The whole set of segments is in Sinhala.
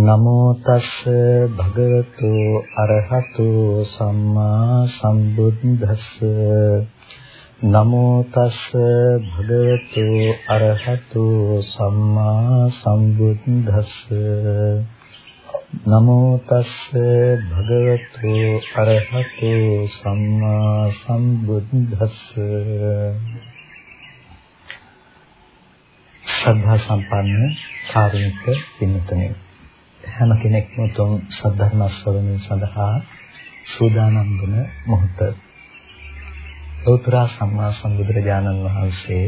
නමෝ තස් භගවතු අරහතු සම්මා සම්බුද්දස්ස. නමෝ තස් භගවතු අරහතු සම්මා සම්බුද්දස්ස. නමෝ තස් භගවතු අරහතු සම්මා සම්බුද්දස්ස. ශ්‍රද්ධා සම්පන්න කාරුණික පින්තුනේ හැම කෙනෙක්ම උතුම් සද්ධර්ම ශ්‍රවණය සඳහා සූදානම් වන මොහොත. ලෞතර සම්මා සම්බුදුරජාණන් වහන්සේ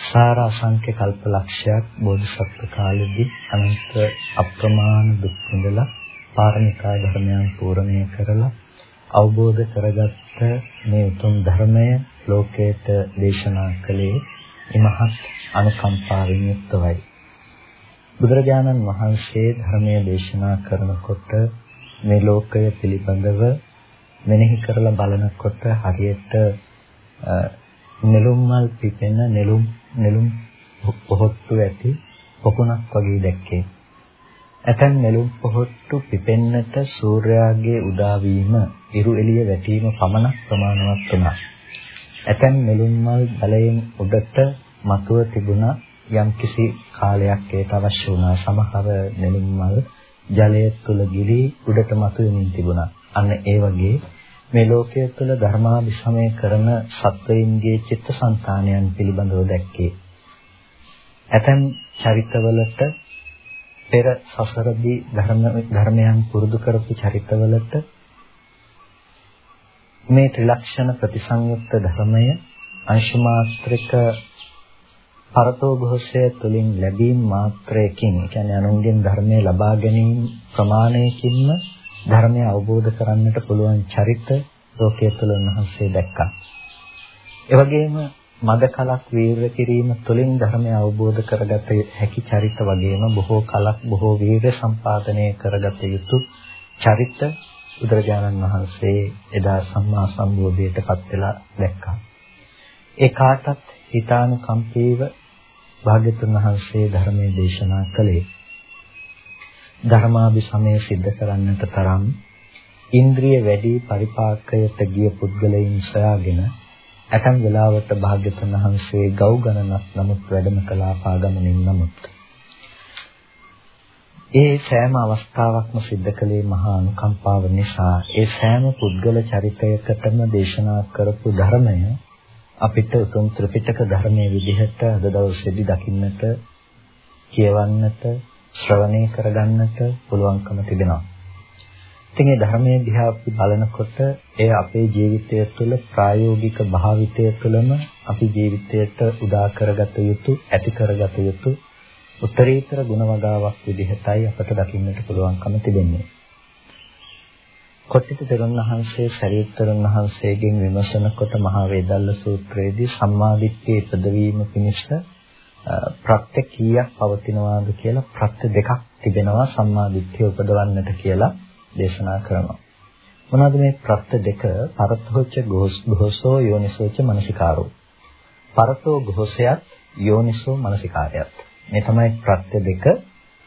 සාර අසංඛ්‍ය කල්පලක්ෂයක් බෝධිසත්ව කාලෙදී අනන්ත අප්‍රමාණ දුක් විඳලා පාරමිතා ධර්මයන් පූර්ණණය කරලා අවබෝධ කරගත්ත මේ උතුම් ධර්මය ලෝකයට දේශනා කළේ ඉමහත් අනුකම්පාවෙන් යුක්තවයි. බුදුරජාණන් වහන්සේ ධර්මය දේශනා කරනකොට මේ ලෝකය පිළිබඳව මෙනෙහි කරලා බලනකොට හරියට නෙළුම් මල් පිපෙන නෙළුම් නෙළුම් පොහොට්ටු ඇති පොකුණක් වගේ දැක්කේ. ඇතැම් නෙළුම් පොහොට්ටු පිපෙන්නට සූර්යාගේ උදා වීම, ඉරු එළිය වැටීම පමණක් ප්‍රමාණවත් වුණා. ඇතැම් නෙළුම් මල් බලයෙන් උඩට මතුව තිබුණා යම්කිසි කාලයක් ඒට අවශ්‍ය වුණා සමහර නෙළුම් මල් ජලය තුල ගිලී උඩට මතුවෙමින් තිබුණා. අන්න ඒ වගේ මේ ලෝකයේ තුල ධර්මාභිසමය කරන සත්වයින්ගේ චිත්තසංතානයන් පිළිබඳව දැක්කේ. ඇතැම් චරිතවලට පෙර සසරදී ධර්ම ධර්මයන් පුරුදු කරපු චරිතවලට මේ ත්‍රිලක්ෂණ ප්‍රතිසංයුක්ත ධර්මය අංශමාත්‍රික පරතෝ ഘോഷය තුළින් ලැබීම් මාත්‍රයකින් කියන්නේ අනුන්ගෙන් ධර්මය ලබා ගැනීම ප්‍රමාණයකින්ම ධර්මය අවබෝධ කරන්නට පුළුවන් චරිත ලෝකයේ තුල උන්වහන්සේ දැක්කා. ඒ වගේම මද කලක් වීරය කිරීම තුළින් ධර්මය අවබෝධ කරගත හැකි චරිත වගේම බොහෝ කලක් බොහෝ වීරය සම්පාදනය කරගත යුතු චරිත බුදුරජාණන් වහන්සේ එදා සම්මා සම්බෝධියටපත් වෙලා දැක්කා. ඒ කාටත් හිතානුකම්පීව භාග්‍යතුන් වහන්සේ ධර්මයේ දේශනා කළේ ධර්මාභිසමය සිද්ධ කරන්නට තරම් ඉන්ද්‍රිය වැඩි පරිපාකයට ගිය පුද්ගලයන් සොයාගෙන ඇතම් වෙලාවට භාග්‍යතුන් වහන්සේ ගව් ගණනක් නමුත් වැඩම කළා පාගමනින් නමුත් ඒ සෑම අවස්ථාවක්ම සිද්ධ කළේ මහා අනුකම්පාව නිසා ඒ සෑම පුද්ගල චරිතයකටම දේශනා කරපු ධර්මය අපිට උතුම් ත්‍රිපිටක ධර්මයේ විදිහට අද දවසේදී දකින්නට කියවන්නට ශ්‍රවණය කරගන්නට පුළුවන්කම තිබෙනවා. ඉතින් මේ ධර්මයේ දිහා අපි බලනකොට එය අපේ ජීවිතය තුළ ප්‍රායෝගික භාවිතය තුළම අපි ජීවිතයට උදා කරගත යුතු, ඇති කරගත යුතු උත්තරීතර ගුණ වගාවක් විදිහටයි අපට දකින්නට පුළුවන්කම තිබෙන්නේ. කොට්ටිත තෙරුන් වහන්සේ සරියුත් තෙරුන් වහන්සේගෙන් විමසනකොට මහා වේදල්ල සූත්‍රයේදී සම්මාදිට්ඨිය ඉපදවීම පිණිස ප්‍රත්‍ය කීයක් පවතිනවාද කියලා ප්‍රත්‍ය දෙකක් තිබෙනවා සම්මාදිට්ඨිය උපදවන්නට කියලා දේශනා කරනවා. මොනවද මේ ප්‍රත්‍ය දෙක? පරතෝච ගෝසෝ යෝනිසෝච මනසිකාරෝ. පරතෝ ගෝසයත් යෝනිසෝ මනසිකාරයත්. මේ තමයි ප්‍රත්‍ය දෙක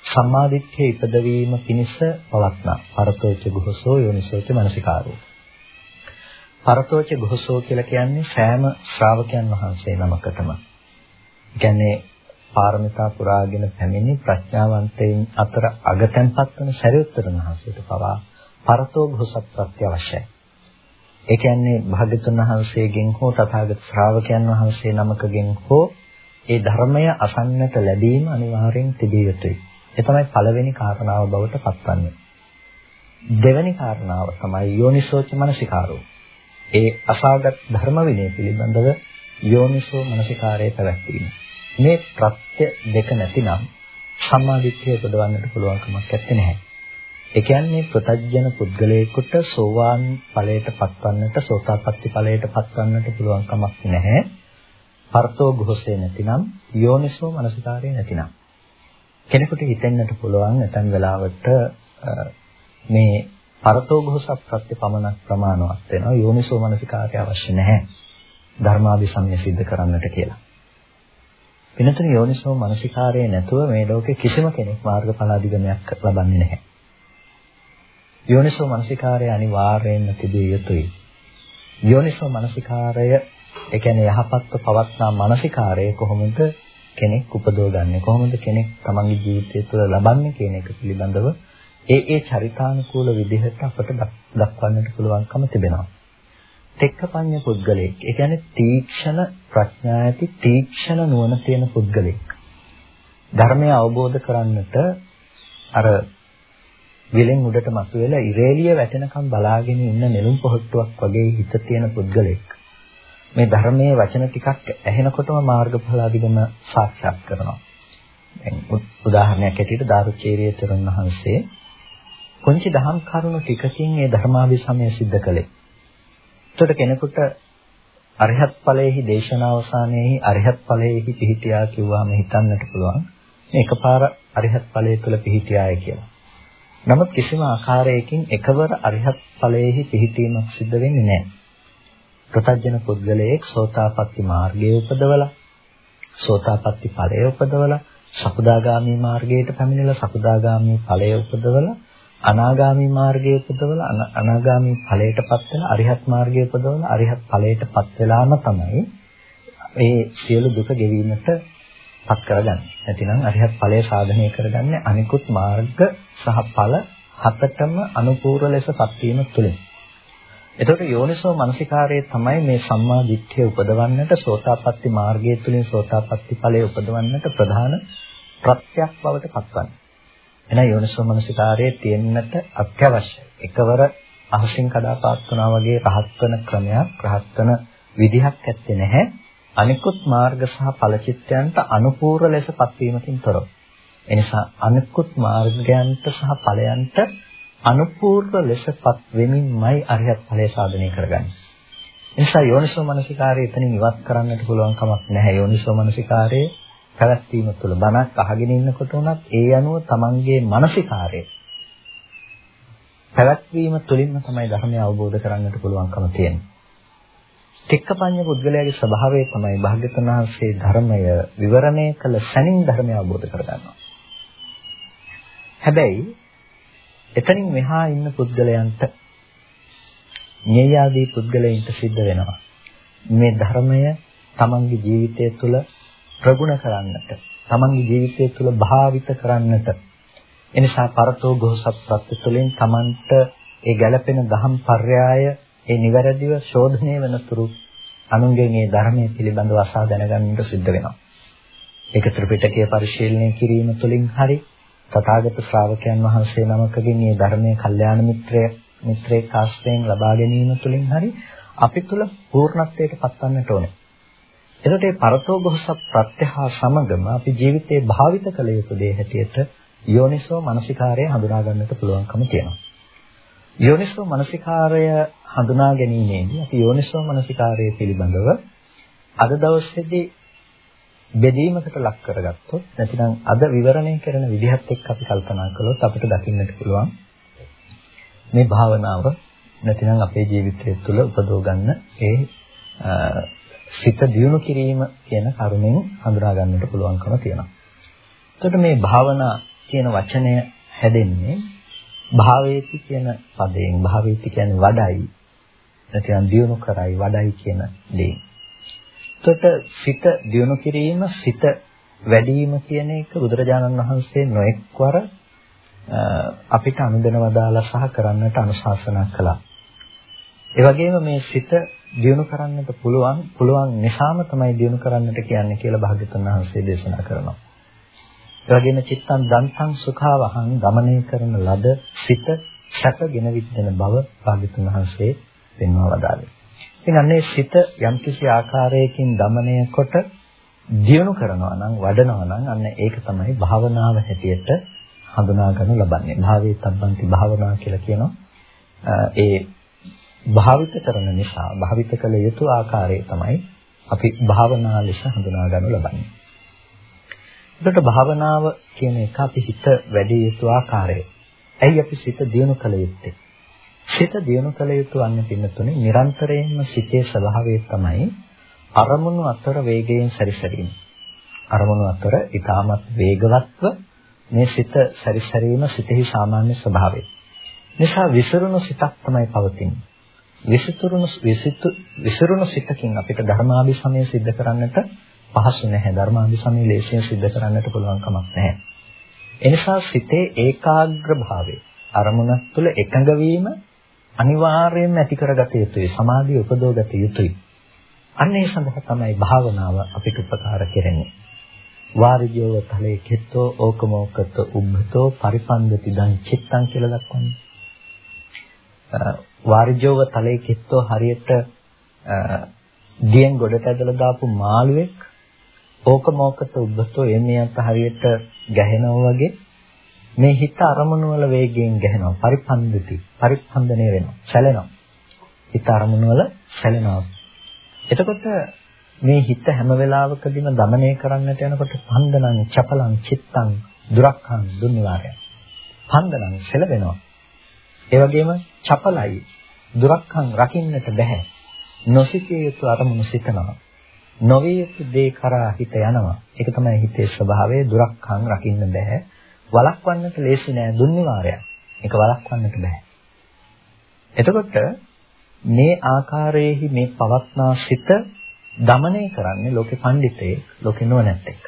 සම්මාදිට්ඨිය ඉපදවීම පිණිස පවත්නා පරතෝච ගුහසෝ යෝනිසෝච මනසිකාරෝ. පරතෝච ගුහසෝ කියලා කියන්නේ සෑම ශ්‍රාවකයන් වහන්සේ නමකටම. කියන්නේ පාරමිතා පුරාගෙන පැමිණි ප්‍රඥාවන්තයින් අතර අගතැන්පත් වන ශරීරතර වහන්සේට පවා පරතෝ ගුහසත් ප්‍රත්‍ය අවශ්‍යයි. ඒ කියන්නේ භාග්‍යතුන් වහන්සේගෙන් හෝ තථාගත ශ්‍රාවකයන් වහන්සේ නමකගෙන් හෝ ඒ ධර්මය අසන්නට ලැබීම අනිවාර්යෙන් තිබිය යුතුයි. ඒ තමයි පළවෙනි කාරණාව බවට පත්වන්නේ. දෙවෙනි කාරණාව තමයි යෝනිසෝච මනසිකාරෝ. ඒ අසාගත ධර්ම විනය පිළිබඳව යෝනිසෝ මනසිකාරයේ පැවැත්වීම. මේ ප්‍රත්‍ය දෙක නැතිනම් සම්මාදිට්ඨිය උපදවන්නට පුළුවන් කමක් නැත්තේ. ඒ කියන්නේ ප්‍රතජන පුද්ගලයෙකුට සෝවාන් ඵලයට පත්වන්නට සෝතාපට්ටි ඵලයට පත්වන්නට පුළුවන් කමක් නැහැ. පර්තෝ ගොහසේ නැතිනම් යෝනිසෝ මනසිකාරය නැතිනම් කෙනෙකුට හිතෙන්නට පුළුවන් නැතන් වෙලාවට මේ පරතෝඝෝසප්පත්‍ය පමණක් ප්‍රමාණවත් වෙනවා යෝනිසෝ මනසිකාරය අවශ්‍ය නැහැ ධර්මාභිසම්ය સિદ્ધ කරන්නට කියලා. පිනතුන යෝනිසෝ මනසිකාරයේ නැතුව මේ ලෝකේ කිසිම කෙනෙක් මාර්ගඵල අධිගමයක් ලබන්නේ නැහැ. යෝනිසෝ මනසිකාරය අනිවාර්යයෙන්ම තිබිය යුතුයි. යෝනිසෝ මනසිකාරය ඒ කියන්නේ යහපත්ව පවත්නා මනසිකාරය කොහොමද කෙනෙක් උපදවගන්නේ කොහොමද කෙනෙක් තමන්ගේ ජීවිතය තුළ ලබන්නේ කියන එක පිළිබඳව ඒ ඒ චරිතානුකූල විදිහට අපට දක්වන්නට පුළුවන්කම තිබෙනවා. තෙක්කපඤ්ඤ පුද්ගලයෙක්. ඒ කියන්නේ තීක්ෂණ ප්‍රඥා ඇති තීක්ෂණ නුවණ තියෙන පුද්ගලයෙක්. ධර්මය අවබෝධ කරන්නට අර විලෙන් උඩට මතුවෙලා ඉරේලිය වැටෙනකම් බලාගෙන ඉන්න නෙළුම් පොහට්ටුවක් වගේ හිත තියෙන පුද්ගලෙක්. මේ ධර්මයේ වචන ටිකක් ඇහෙනකොටම මාර්ගඵල අධිගම සාක්ෂාත් කරනවා. දැන් උදාහරණයක් ඇටියට දාරුචේරිය තෙරුන් වහන්සේ කොන්චි දහම් කරුණු ටිකකින් මේ ධර්මාභිසමය සිද්ධ කළේ. එතකොට කෙනෙකුට අරිහත් ඵලයේහි දේශනාවසානයේහි අරිහත් ඵලයේහි පිහිටියා කිව්වම හිතන්නට පුළුවන් මේ එකපාර අරිහත් ඵලයේ තුල පිහිටියාය කියලා. නමුත් කිසිම ආකාරයකින් එකවර අරිහත් ඵලයේහි පිහිටීමක් සිද්ධ වෙන්නේ නැහැ. ප්‍රතඥ පුද්ගලයෙක් සෝතාපට්ටි මාර්ගයේ උපදවලා සෝතාපට්ටි ඵලයේ උපදවලා සකුදාගාමි මාර්ගයට පැමිණිලා සකුදාගාමි ඵලයේ උපදවලා අනාගාමි මාර්ගයේ උපදවලා අනාගාමි ඵලයටපත් වෙන අරිහත් මාර්ගයේ උපදවලා අරිහත් ඵලයටපත් වෙලාම තමයි මේ සියලු දුක ගෙවීමට පත් කරගන්නේ. නැතිනම් අරිහත් ඵලය සාධනය කරගන්නේ අනිකුත් මාර්ග සහ ඵල හතටම අනුපූර්ව ලෙසපත් වීම තුළින්. එතකොට යෝනිසෝ මනසිකාරයේ තමයි මේ සම්මා දිට්ඨිය උපදවන්නට සෝතාපට්ටි මාර්ගය තුළින් සෝතාපට්ටි ඵලය උපදවන්නට ප්‍රධාන ප්‍රත්‍යක් බවට පත්වන්නේ. එහෙනම් යෝනිසෝ මනසිකාරයේ තියෙන්නට අත්‍යවශ්‍යයි. එකවර අහසින් කඩාපාත් වුණා වගේ රහත් වෙන ක්‍රමයක් රහත් වෙන විදිහක් ඇත්තේ නැහැ. අනිකුත් මාර්ග සහ ඵලචිත්තයන්ට අනුපූර්ව ලෙසපත් වීමකින් තොරව. එනිසා අනිකුත් මාර්ගයන්ට සහ ඵලයන්ට අනුපූර්ව ලෙසපත් වෙමින්මයි අරිහත් ඵලය සාධනය කරගන්නේ. එනිසා යෝනිසෝ මනසිකාරය එතනින් ඉවත් කරන්නට පුළුවන් කමක් නැහැ. යෝනිසෝ මනසිකාරයේ පැවැත්වීම තුළ බණක් අහගෙන ඉන්නකොට උනත් ඒ අනුව තමන්ගේ මානසිකාරය පැවැත්වීම තුළින්ම තමයි ධර්මය අවබෝධ කරගන්නට පුළුවන්කම තියෙන්නේ. තික්කපඤ්ඤ පුද්ගලයාගේ ස්වභාවය තමයි භාග්‍යවතුන් වහන්සේ ධර්මය විවරණය කළ සැනින් ධර්මය අවබෝධ කරගන්නවා. හැබැයි එතනින් මෙහා ඉන්න පුද්ගලයන්ට ඤේයාදී පුද්ගලයන්ට සිද්ධ වෙනවා. මේ ධර්මය තමන්ගේ ජීවිතය තුළ ප්‍රගුණ කරන්නට තමන්ගේ ජීවිතය තුළ භාවිත කරන්නට එනිසා පරතෝ ගෝසත් සත්‍ය තුළින් තමන්ට ඒ ගැළපෙන දහම් පර්යාය ඒ නිවැරදිව ශෝධනය වෙනතුරු අනුන්ගෙන් ඒ ධර්මයේ පිළිබඳව අසා දැනගන්නට සිද්ධ වෙනවා. ඒක ත්‍රිපිටකය පරිශීලනය කිරීම තුළින් හරි තථාගත ශ්‍රාවකයන් වහන්සේ නමකගෙන් මේ ධර්මයේ කල්යාණ මිත්‍රය මිත්‍රේ කාශ්‍රයෙන් ලබා ගැනීම තුළින් හරි අපි තුල පූර්ණත්වයට පත්වන්නට ඕනේ. එතකොට මේ පරතෝඝස ප්‍රත්‍යහා සමගම අපි ජීවිතේ භාවිත කළ යුතු දේ හැටියට යෝනිසෝ මනසිකාරය හඳුනා ගන්නට පුළුවන්කම තියෙනවා. යෝනිසෝ මනසිකාරය හඳුනා ගැනීමේදී අපි යෝනිසෝ මනසිකාරය පිළිබඳව අද දවසේදී බෙදීමකට ලක් කරගත්තොත් නැතිනම් අද විවරණය කරන විදිහත් එක්ක අපි කල්පනා කළොත් අපිට දකින්නට පුළුවන් මේ භාවනාව නැතිනම් අපේ ජීවිතය තුළ උපදව ගන්න ඒ සිත දියුණු කිරීම කියන කරුණෙන් හඳුනා ගන්නට පුළුවන්කම තියෙනවා. එතකොට මේ භාවනා කියන වචනය හැදෙන්නේ භාවේති කියන පදයෙන් භාවේති කියන්නේ වඩයි නැත්නම් දියුණු කරයි වඩයි කියන දේ. එතකොට සිත දියුණු කිරීම සිත වැඩිම කියන එක බුදුරජාණන් වහන්සේ නොඑක්වර අපිට අනුදැන වදාලා සහ කරන්නට අනුශාසනා කළා. ඒ වගේම මේ සිත දියුණු කරන්නට පුළුවන් පුළුවන් නිසාම තමයි දියුණු කරන්නට කියන්නේ කියලා භාග්‍යතුන් වහන්සේ දේශනා කරනවා. ඒ වගේම චිත්තං දන්තං සුඛාවහං ගමනය කරන ලද සිත සැපගෙන විද්දෙන බව භාග්‍යතුන් වහන්සේ පෙන්වා වදාළේ. ඉතින් අන්නේ සිත යම්කිසි ආකාරයකින් দমনය කොට දියුණු කරනවා නම් වඩනවා නම් අන්න ඒක තමයි භාවනාව හැටියට හඳුනා ගන්න ලබන්නේ. භාවයේ තබ්බන්ති භාවනා කියලා කියනවා. ඒ භාවිත කරන නිසා භාවිත කළ යුතු ආකාරය තමයි අපි භාවනා ලෙස හඳුනා ගන්න ලබන්නේ. එතකොට භාවනාව කියන එක අපි හිත වැඩි යුතු ආකාරය. ඇයි අපි සිත දියුණු කළ යුත්තේ? සිත දියුණු කළ යුතු වන්නේ පින්නතුනේ නිරන්තරයෙන්ම සිතේ ස්වභාවය තමයි අරමුණු අතර වේගයෙන් සැරිසරීම. අරමුණු අතර ඊටමත් වේගවත්ව මේ සිත සැරිසැරීම සිතෙහි සාමාන්‍ය ස්වභාවය. නිසා විසිරුණු සිතක් තමයි පවතින්නේ. විසිතුරුණු විසිතු විසිරුණු සිතකින් අපිට ධර්මාභිසමය සිද්ධ කරන්නට පහසු නැහැ. ධර්මාභිසමය ලේසියෙන් සිද්ධ කරන්නට පුළුවන් කමක් නැහැ. එනිසා සිතේ ඒකාග්‍ර භාවය අරමුණක් තුළ එකඟ වීම අනිවාර්යයෙන්ම ඇති කරගත යුතුයි. සමාධිය උපදවගත යුතුයි. අන්න ඒ සඳහා තමයි භාවනාව අපිට උපකාර කෙරෙන්නේ. වාරිජෝව තලේ කෙත්තෝ ඕකමෝකත උබ්බතෝ පරිපන්දති දං චිත්තං කියලා දක්වන්නේ. වාරිජෝව තලේ කෙත්තෝ හරියට දියෙන් ගොඩට ඇදලා දාපු මාළුවෙක් ඕකමෝකත උබ්බතෝ එන්නේ අත හරියට ගැහෙනවා වගේ මේ හිත අරමුණු වල වේගයෙන් ගැහෙනවා. පරිපන්දිති. පරිපන්දණය වෙනවා. සැලෙනවා. හිත අරමුණු වල සැලෙනවා. එතකොට මේ හිත හැම වෙලාවකදීම দমনය කරන්නට යනකොට පන්දනං චපලං චිත්තං දුරක්ඛං දුන්නිවාරයං පන්දනං සැලවෙනවා ඒ වගේම චපලයි දුරක්ඛං රකින්නට බෑ නොසිතිය යුතු අරමුණු සිතනවා. නොවිය යුතු දේ කරා හිත යනවා. ඒක තමයි හිතේ ස්වභාවය දුරක්ඛං රකින්න බෑ වළක්වන්නට ලේසි නෑ දුන්නිවාරය. ඒක වළක්වන්නට බෑ. එතකොට මේ ආකාරයේහි මේ පවත්නා සිත දමනය කරන්නේ ලෝකේ පඬිතේ ලෝකේ නුවණැත්තෙක්.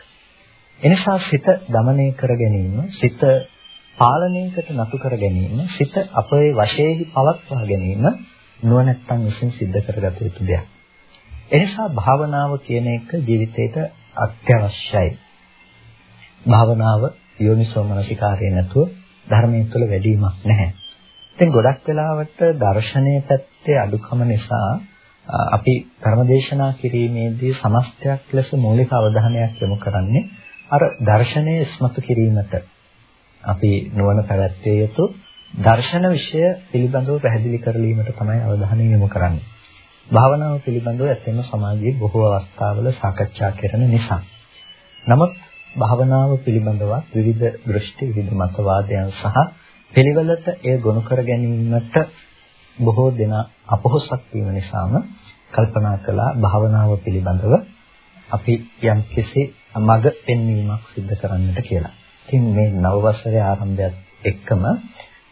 එනිසා සිත දමනය කර ගැනීම, සිත පාලනයකට නතු කර ගැනීම, සිත අපේ වශයේහි පවත්වා ගැනීම නුවණැත්තන් විසින් සිද්ධ කරගත යුතු දෙයක්. එනිසා භාවනාව කියන එක ජීවිතේට අත්‍යවශ්‍යයි. භාවනාව යෝනිසෝ මනසිකාරය නැතුව ධර්මයේ තුල වැඩිමක් නැහැ. ඉතින් ගොඩක් වෙලාවට දර්ශනීය පැත්තේ අඩුකම නිසා අපි ධර්මදේශනා කිරීමේදී සමස්තයක් ලෙස මූලික අවධානයක් යොමු කරන්නේ අර දර්ශනයේ ස්මතු කිරීමට අපි නුවණ පැවැත්විය යුතු දර්ශන විෂය පිළිබඳව පැහැදිලි කරලීමට තමයි අවධානය යොමු කරන්නේ. භාවනාව පිළිබඳව ඇත්තම සමාජයේ බොහෝ අවස්ථාවල සාකච්ඡා කරන නිසා. නමුත් භාවනාව පිළිබඳව විවිධ දෘෂ්ටි විවිධ මතවාදයන් සහ පිළිවෙලට එය ගොනු කර ගැනීමට බොහෝ දෙනා අපොහසත් වීම නිසාම කල්පනා කළා භාවනාව පිළිබඳව අපි යම් කිසි මඟ පෙන්වීමක් සිදු කරන්නට කියලා. ඉතින් මේ නව වසරේ ආරම්භයත් එක්කම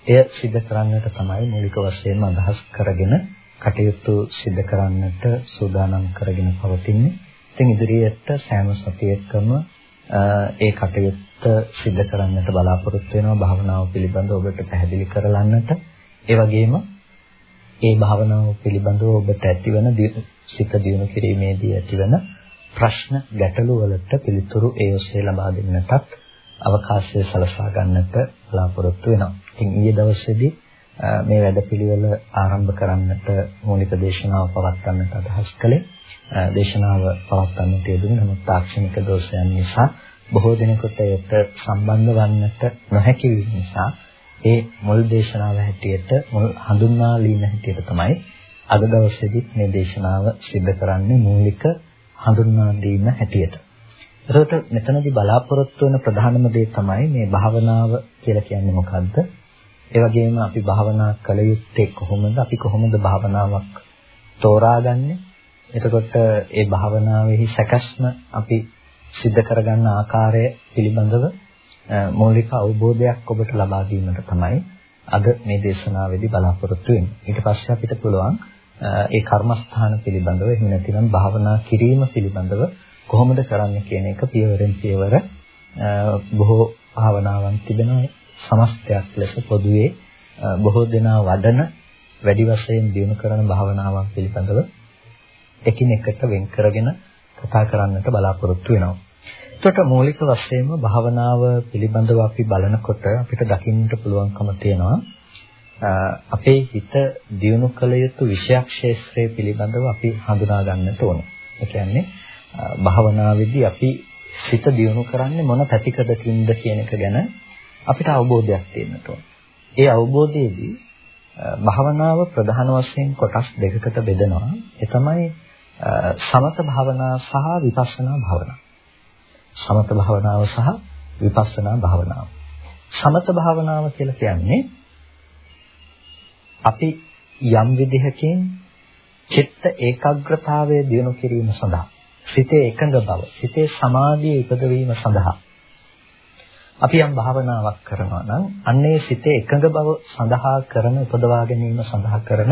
එය සිදු කරන්නට තමයි මූලික වශයෙන්ම අදහස් කරගෙන කටයුතු සිදු කරන්නට සූදානම් කරගෙන පවතින්නේ. ඉතින් ඉදිරියට සෑම සතියකම ඒ කටයුත්ත සිදු කරන්නට බලාපොරොත්තු වෙනවා භාවනාව පිළිබඳව ඔබට පැහැදිලි කරලන්නට. ඒ වගේම ඒ භාවනාව පිළිබඳව ඔබට ඇතිවන සිත දියුණු කිරීමේදී ඇතිවන ප්‍රශ්න ගැටලු වලට පිළිතුරු ඒ ඔස්සේ ලබා දෙන්නටත් අවකාශය සලසා ගන්නට බලාපොරොත්තු වෙනවා. ඉතින් ඊයේ දවසේදී මේ වැඩපිළිවෙල ආරම්භ කරන්නට මූලික දේශනාව පවත්වන්නට අදහස් කළේ. දේශනාව පවත්වන්නට යෙදුනේ නමුත් තාක්ෂණික දෝෂයන් නිසා බොහෝ දිනකට ඒට සම්බන්ධ වන්නට නොහැකි වීම නිසා ඒ මුල් දේශනාව හැටියට මුල් හඳුන්වාලීම හැටියට තමයි අද දවසේදී මේ දේශනාව සිද්ධ කරන්නේ මූලික හඳුන්වා දීම හැටියට. එතකොට මෙතනදී බලාපොරොත්තු වෙන ප්‍රධානම දේ තමයි මේ භාවනාව කියලා කියන්නේ මොකද්ද? ඒ වගේම අපි භාවනා කළ යුත්තේ කොහොමද? අපි කොහොමද භාවනාවක් තෝරාගන්නේ? එතකොට ඒ භාවනාවේහි සැකස්ම අපි සිද්ධ කරගන්න ආකාරය පිළිබඳව මৌলিක අවබෝධයක් ඔබට ලබා දීමට තමයි අද මේ දේශනාවේදී බලාපොරොත්තු වෙන්නේ. ඊට පස්සේ අපිට පුළුවන් ඒ කර්මස්ථාන පිළිබඳව එහෙම නැතිනම් භාවනා කිරීම පිළිබඳව කොහොමද කරන්න කියන එක පියවරෙන් පියවර බොහෝ භාවනාවන් තිබෙනවා සමස්තයක් ලෙස පොදුවේ බොහෝ දෙනා වඩන වැඩි වශයෙන් දිනු කරන භාවනාවක් පිළිබඳව එකිනෙකට වෙන් කරගෙන කතා කරන්නට බලාපොරොත්තු වෙනවා. එතකොට මූලික වශයෙන්ම භාවනාව පිළිබඳව අපි බලනකොට අපිට දකින්නට පුළුවන්කම තියෙනවා අපේ හිත දියුණු කළ යුතු විෂයක් ශේත්‍රය පිළිබඳව අපි හඳුනා ගන්නට ඕනේ. ඒ කියන්නේ භාවනාවේදී අපි සිත දියුණු කරන්නේ මොන පැතිකඩකින්ද කියන එක ගැන අපිට අවබෝධයක් තියෙන්නට ඕනේ. ඒ අවබෝධයේදී භාවනාව ප්‍රධාන වශයෙන් කොටස් දෙකකට බෙදෙනවා. ඒ තමයි සමත භාවනා සහ විපස්සනා භාවනා. සමත භාවනාව සහ විපස්සනා භාවනාව. සමත භාවනාව කියලා කියන්නේ අපි යම් විදිහකින් චිත්ත ඒකාග්‍රතාවය දියුණු කිරීම සඳහා සිතේ එකඟ බව, සිතේ සමාධිය ඉපදවීම සඳහා අපි යම් භාවනාවක් කරනවා නම් අන්නේ සිතේ එකඟ බව සඳහා කරන උපදවා ගැනීම සඳහා කරන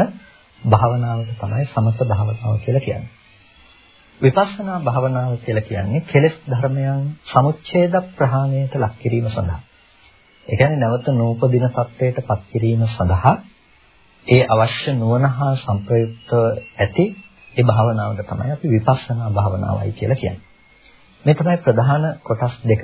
භාවනාවට තමයි සමත භාවනාව කියලා කියන්නේ. විපස්සනා භාවනාව කියලා කියන්නේ කෙලෙස් ධර්මයන් සමුච්ඡේද ප්‍රහාණයට ලක් කිරීම සඳහා. ඒ කියන්නේ නැවත නූපදින සත්‍යයට පත් කිරීම සඳහා ඒ අවශ්‍ය නුවණ හා සංප්‍රයුක්ත ඇති ඒ භාවනාවට තමයි අපි විපස්සනා භාවනාවයි කියලා කියන්නේ. මේ තමයි ප්‍රධාන කොටස් දෙක.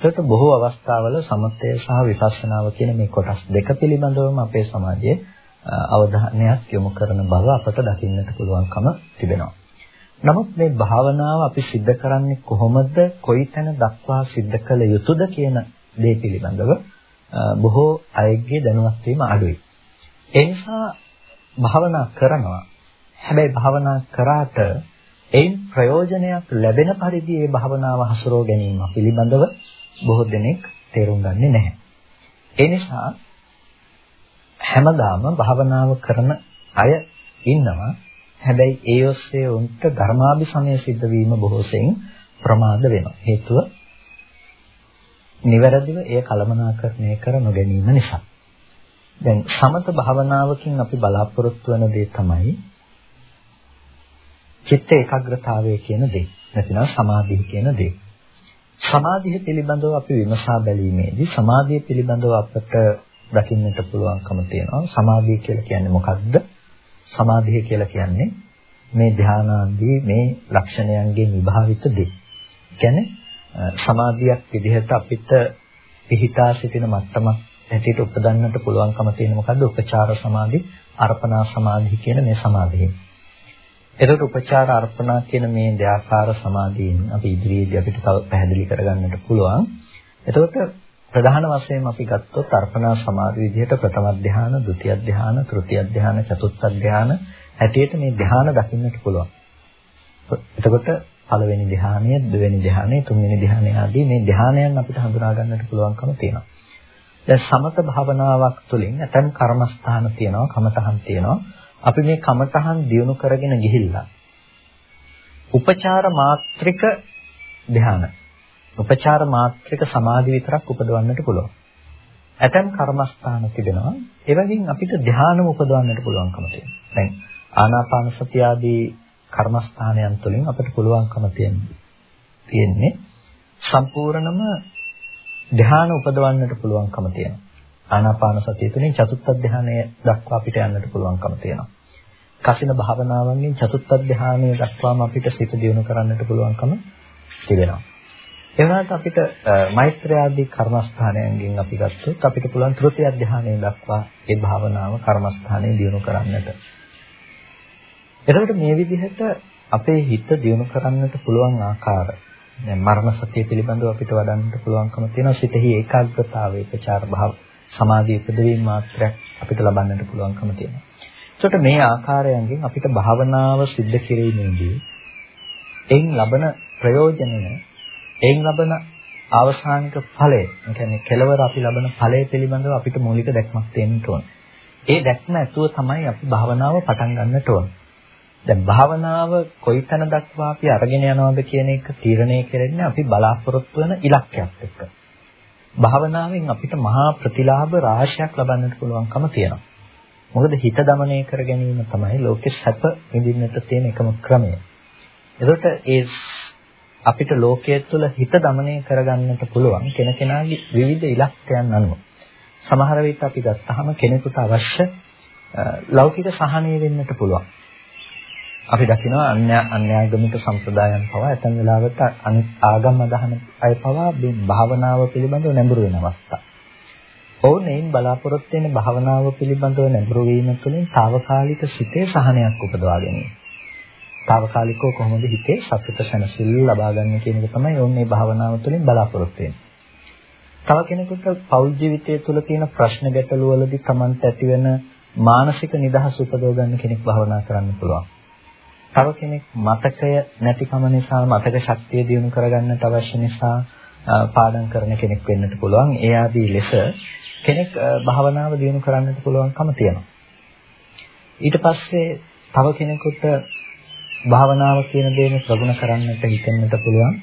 ඒකට බොහෝ අවස්ථාවල සමථය සහ විපස්සනාව කියන මේ කොටස් දෙක පිළිබඳවම අපේ සමාජයේ අවධානයක් යොමු කරන බව අපට දකින්නට පුළුවන්කම තිබෙනවා. නමුත් මේ භාවනාව අපි සිද්ධ කරන්නේ කොහොමද, කොයිතැන දක්වා සිද්ධ කළ යුතුද කියන දේ පිළිබඳව බොහෝ අයගේ දැනුවත් වීම අඩුයි. ඒ නිසා භාවනා කරනවා. හැබැයි භාවනා කරාට එයින් ප්‍රයෝජනයක් ලැබෙන පරිදි ඒ භාවනාව හසුරව ගැනීම පිළිබඳව බොහෝ දෙනෙක් තේරුම් ගන්නේ නැහැ. ඒ නිසා හැමදාම භාවනාව කරන අය ඉන්නවා. හැබැයි ඒ ඔස්සේ උන්ට ධර්මාභිසමය සිද්ධ වීම බොහෝ සෙයින් ප්‍රමාද වෙනවා. හේතුව නිවැරදිව එය කළමනාකරණය කර නොගැනීම නිසා. දැන් සමත භාවනාවකින් අපි බලාපොරොත්තු වෙන දේ තමයි චිත්ත ඒකාග්‍රතාවය කියන දේ. නැතිනම් සමාධිය කියන දේ. සමාධිය පිළිබඳව අපි විමසා බැලීමේදී සමාධිය පිළිබඳව අපට දකින්නට පුළුවන්කම තියෙනවා. සමාධිය කියලා කියන්නේ මොකක්ද? සමාධිය කියලා කියන්නේ මේ ධානාන්දී මේ ලක්ෂණයන්ගෙන් විභාවිත දේ. කියන්නේ සමාධියක් විදිහට අපිට පිහිටා සිටින මට්ටමක් හැටියට උපදන්නට පුළුවන්කම තියෙන මොකද්ද? උපචාර සමාධි, අර්පණා සමාධි කියන මේ සමාධිය. එතකොට උපචාර අර්පණා කියන මේ දෙආකාර සමාධියෙන් අපි ඉදිරියේදී අපිට තව පැහැදිලි කරගන්නට පුළුවන්. එතකොට ප්‍රධාන වශයෙන් අපි ගත්තොත් අර්පණා සමාධි විදිහට ප්‍රථම ධ්‍යාන, ဒုတိ ය ධ්‍යාන, තෘතිය ධ්‍යාන, චතුර්ථ ධ්‍යාන හැටියට මේ ධ්‍යාන දකින්නට පුළුවන්. එතකොට පළවෙනි ධ්‍යානය, දෙවෙනි ධ්‍යානය, තුන්වෙනි ධ්‍යානය ආදී මේ ධ්‍යානයන් අපිට හඳුනා ගන්නට පුළුවන්කම තියෙනවා. දැන් සමත භාවනාවක් තුළින් ඇතම් කර්මස්ථාන තියෙනවා, කමතහන් තියෙනවා. අපි මේ කමතහන් දියුණු කරගෙන ගිහිල්ලා උපචාර මාත්‍රික ධ්‍යාන උපචාර මාත්‍රික සමාධි විතරක් උපදවන්නට පුළුවන්. ඇතැම් කර්මස්ථාන තිබෙනවා. ඒ වගේම අපිට ධ්‍යානම උපදවන්නට පුළුවන්කම තියෙනවා. දැන් ආනාපාන සතිය ආදී කර්මස්ථානයන් තුළින් අපිට පුළුවන්කම තියෙන්නේ සම්පූර්ණම ධ්‍යාන උපදවන්නට පුළුවන්කම තියෙනවා. ආනාපාන සතිය තුළින් චතුත්ථ ධ්‍යානය දක්වා අපිට යන්නට පුළුවන්කම තියෙනවා. කසින භාවනාවන්ගෙන් චතුත්ථ ධ්‍යානය දක්වාම අපිට සිත දියුණු කරන්නට පුළුවන්කම තිබෙනවා. ඒ වුණාට අපිට මෛත්‍රී ආදී කර්මස්ථානයන්ගෙන් අපි ගත්තොත් අපිට පුළුවන් තෘතිය ධ්‍යානය දක්වා ඒ භාවනාව කර්මස්ථානයේ දියුණු කරන්නට. එතකොට මේ විදිහට අපේ හිත දියුණු කරන්නට පුළුවන් ආකාර දැන් මරණ සතිය පිළිබඳව අපිට වඩන්නට පුළුවන්කම තියෙනවා සිතෙහි ඒකාග්‍රතාවයේ ප්‍රචාර භාව සමාධිය උපදවීම මාත්‍රයක් අපිට ලබන්නට පුළුවන්කම තියෙනවා. එතකොට මේ ආකාරයෙන් අපිට භාවනාව සිද්ධ කිරීමේදී එයින් ලබන ප්‍රයෝජනය එයින් ලබන අවසානික ඵලය, ඒ කියන්නේ කෙලවර අපි ලබන ඵලය පිළිබඳව අපිට මූලික දැක්මක් තියෙන්න ඕන. ඒ දැක්ම ඇතුව තමයි අපි භාවනාව පටන් ගන්නට ඕන. දැන් භාවනාව කොයිතන දක්වා අපි අරගෙන යනවද කියන එක තීරණය කරන්නේ අපි බලාපොරොත්තු වෙන ඉලක්කයක් එක්ක. භාවනාවෙන් අපිට මහා ප්‍රතිලාභ රාශියක් ලබන්නට පුළුවන්කම තියෙනවා. මොකද හිත দমনය කර ගැනීම තමයි ලෝකේ සැප විඳින්නට තියෙන එකම ක්‍රමය. එතකොට ඒ අපිට ලෝකයේ තුල හිත দমনය කරගන්නට පුළුවන් කෙනකෙනාගේ විවිධ ඉලක්කයන් අනුව. සමහර විට අපි ගත්තහම කෙනෙකුට අවශ්‍ය ලෞකික සහනය වෙන්නට පුළුවන්. අපි දකිනවා අන්‍ය අන්‍යාගමික සම්ප්‍රදායන් පවා ඇතැම් වෙලාවට අනිත් ආගම් අදහන අය පවා මේ භාවනාව පිළිබඳව නැඹුරු වෙන අවස්ථා. ඔවුන් එයින් බලාපොරොත්තු වෙන භාවනාව පිළිබඳව නැඹුරු වීම තුළින් తాවකාලික සිතේ සහනයක් උපදවා ගැනීම. తాවකාලිකව කොහොමද හිතේ සතුට සැනසෙල්ල ලබා ගන්න කියන එක තමයි ඕනේ භාවනාව තුළින් බලාපොරොත්තු වෙන්නේ. තව කෙනෙකුට පෞල් ජීවිතය තුළ තියෙන ප්‍රශ්න ගැටලු වලදී Tamanට ඇතිවෙන මානසික නිදහස උපදව ගන්න කෙනෙක් භාවනා කරන්න පුළුවන්. තව කෙනෙක් මතකය නැතිකම නිසා මතක ශක්තිය දියුණු කරගන්නට අවශ්‍ය නිසා පාඩම් කරන කෙනෙක් වෙන්නට පුළුවන්. ඒ ආදී ලෙස කෙනෙක් භාවනාව දියුණු කරන්නට පුළුවන්කම තියෙනවා. ඊට පස්සේ තව කෙනෙකුට භාවනාව කියන දේම ප්‍රගුණ කරන්නට හිතෙන්නට පුළුවන්.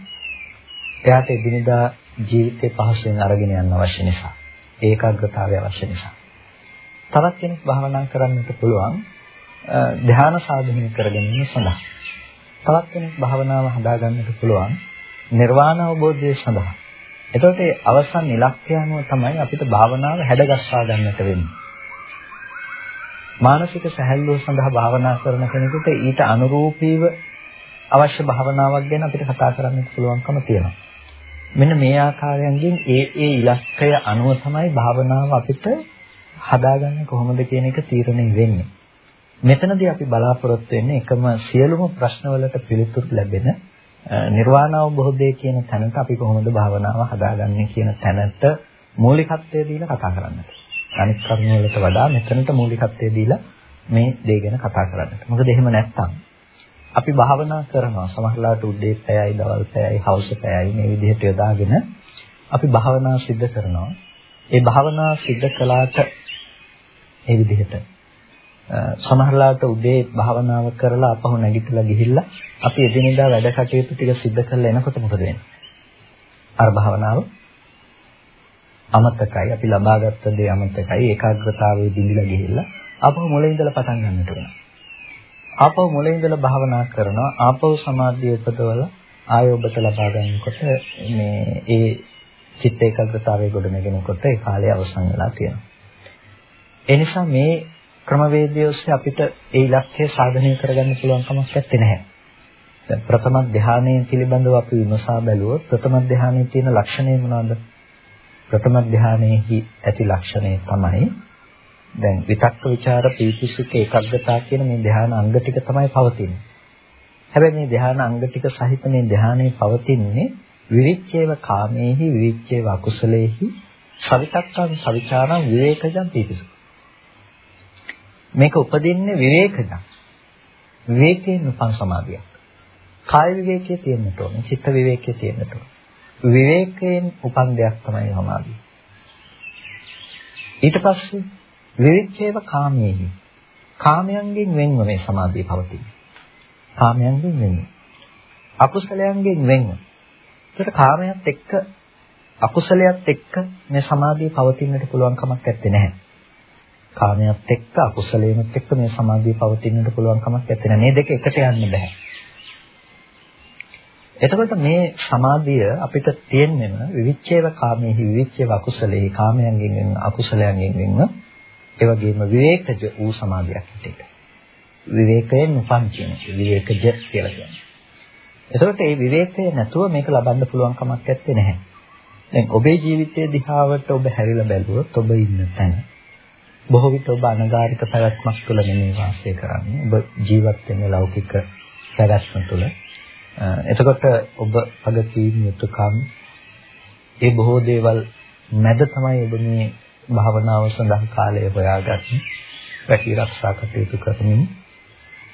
එයාට එදිනදා ජීවිතේ පහසුවෙන් අරගෙන යන්න අවශ්‍ය නිසා. ඒකාග්‍රතාවය අවශ්‍ය නිසා. තවත් කෙනෙක් භාවනා කරන්නට පුළුවන් ධ්‍යාන සාධනය කර ගැනීම සඳහා. තවත් කෙනෙක් භාවනාව හදාගන්නට පුළුවන් නිර්වාණ අවබෝධය සඳහා. එතකොට ඒ අවසන් ඉලක්කය අනුව තමයි අපිට භාවනාව හැඩගස්වා ගන්නට වෙන්නේ. මානසික සැහැල්ලුව සඳහා භාවනා කරන කෙනෙකුට ඊට අනුරූපීව අවශ්‍ය භාවනාවක් ගැන අපිට කතා කරන්න පුළුවන්කම තියෙනවා. මෙන්න මේ ආකාරයෙන් ඒ ඒ ඉලක්කය අනුව තමයි භාවනාව අපිට හදාගන්නේ කොහොමද කියන එක තීරණය වෙන්නේ. මෙතනදී අපි බලාපොරොත්තු වෙන්නේ එකම සියලුම ප්‍රශ්නවලට පිළිතුරු ලැබෙන නිර්වාණ අවබෝධය කියන තැනට අපි කොහොමද භාවනාව හදාගන්නේ කියන තැනට මූලිකත්වය දීලා කතා කරන්නට. අනිත් කර්ම වලට වඩා මෙතනට මූලිකත්වය දීලා මේ දේ ගැන කතා කරන්නට. මොකද එහෙම නැත්නම් අපි භාවනා කරනවා සමහරලාට උදේ පැයයි දවල් පැයයි හවස පැයයි මේ විදිහට යොදාගෙන අපි භාවනා සිද්ධ කරනවා. ඒ භාවනා සිද්ධ කළාට ඒ විදිහට සමහරලාට උදේ භාවනාව කරලා අපහු නැගිටලා ගිහිල්ලා අපි එදිනෙදා වැඩ කටයුතු ටික සිද්ධ කරලා එනකොට මොකද වෙන්නේ? අර භාවනාව අමතකයි අපි ලබාගත්ත දේ අමතකයි ඒකාග්‍රතාවයේ දිලිලා ගිහිල්ලා අපහු මුලින් ඉඳලා පටන් ගන්නට වෙනවා. ආපහු මුලින් ඉඳලා භාවනා කරනවා ආපහු සමාධිය උපදවලා ආය ඔබට ලබා ගන්නකොට මේ ඒ චිත්ත ඒකාග්‍රතාවයේ ගොඩනගෙනකොට ඒ කාලය අවසන් වෙලා තියෙනවා. ඒ නිසා මේ ක්‍රමවේදය ඔස්සේ අපිට ඒ ඉලක්කය සාධනය කරගන්න පුළුවන් කමක් නැත්තේ. දැන් ප්‍රථම ධානයේ පිළිබඳව අපි විමසා බැලුවොත් ප්‍රථම ධානයේ තියෙන ලක්ෂණය මොනවාද? ප්‍රථම ධානයේහි ඇති ලක්ෂණය තමයි දැන් විතක්ක ਵਿਚාර පීතිසුඛ ඒකග්ගතා කියන මේ ධාන අංග ටික තමයි පවතින්නේ. හැබැයි මේ ධාන අංග ටික සහිත මේ ධානයේ පවතින්නේ විවිච්ඡේව කාමේහි විවිච්ඡේව අකුසලේහි සවිතක්කං සවිචාරං විවේකජං පීතිසුඛ. මේක උපදින්නේ විවේකජං. විවේකයෙන් උපන් සමාධියක්. කාය විවේකයේ තියෙන්නට ඕනේ, චිත්ත විවේකයේ තියෙන්නට ඕනේ. විවේකයෙන් උපන් දෙයක් තමයි සමාධිය. ඊට පස්සේ විවිච්ඡේව කාමයේහි කාමයන්ගෙන් වෙන්ව මේ සමාධිය පවතින්නේ. කාමයන්ගෙන් වෙන්ව. අකුසලයන්ගෙන් වෙන්ව. ඒකට කාමයට එක්ක අකුසලයට එක්ක මේ සමාධිය පවතින්නට පුළුවන් කමක් නැත්තේ නැහැ. කාමයට එක්ක අකුසලයෙන්ත් එක්ක මේ සමාධිය පවතින්නට පුළුවන් කමක් නැත්තේ නැහැ. මේ දෙක එකට යන්න බෑ. එතකොට මේ සමාධිය අපිට තියෙන්නම විවිච්ඡේව කාමයේහි විවිච්ඡේව අකුසලයේ කාමයන්ගෙන් වෙන අකුසලයන්ගෙන් වෙන ඒ වගේම විවේකජ වූ සමාධියක් හිතේට. විවේකයෙන් උපන් කියන විවේකජ කියලා කියන්නේ. එතකොට මේ විවේකය නැතුව මේක ලබන්න පුළුවන් කමක් නැත්තේ නැහැ. දැන් ඔබේ ජීවිතයේ දිහාවට ඔබ හැරිලා බැලුවොත් ඔබ ඉන්න තැන බොහෝ විට ඔබ අනගාരിക පැවැත්මක් තුළ නෙමෙයි වාසය කරන්නේ. ඔබ ජීවත් වෙන්නේ ලෞකික පැවැත්ම තුළ. එතකොට ඔබ අගකීම් යුතුයකම් ඒ බොහෝ දේවල් මැද තමයි ඔබ මේ භාවනාව සඳහා කාලය හොයාගන්නේ. රැකී ආරක්ෂා කටයුතු කරමින්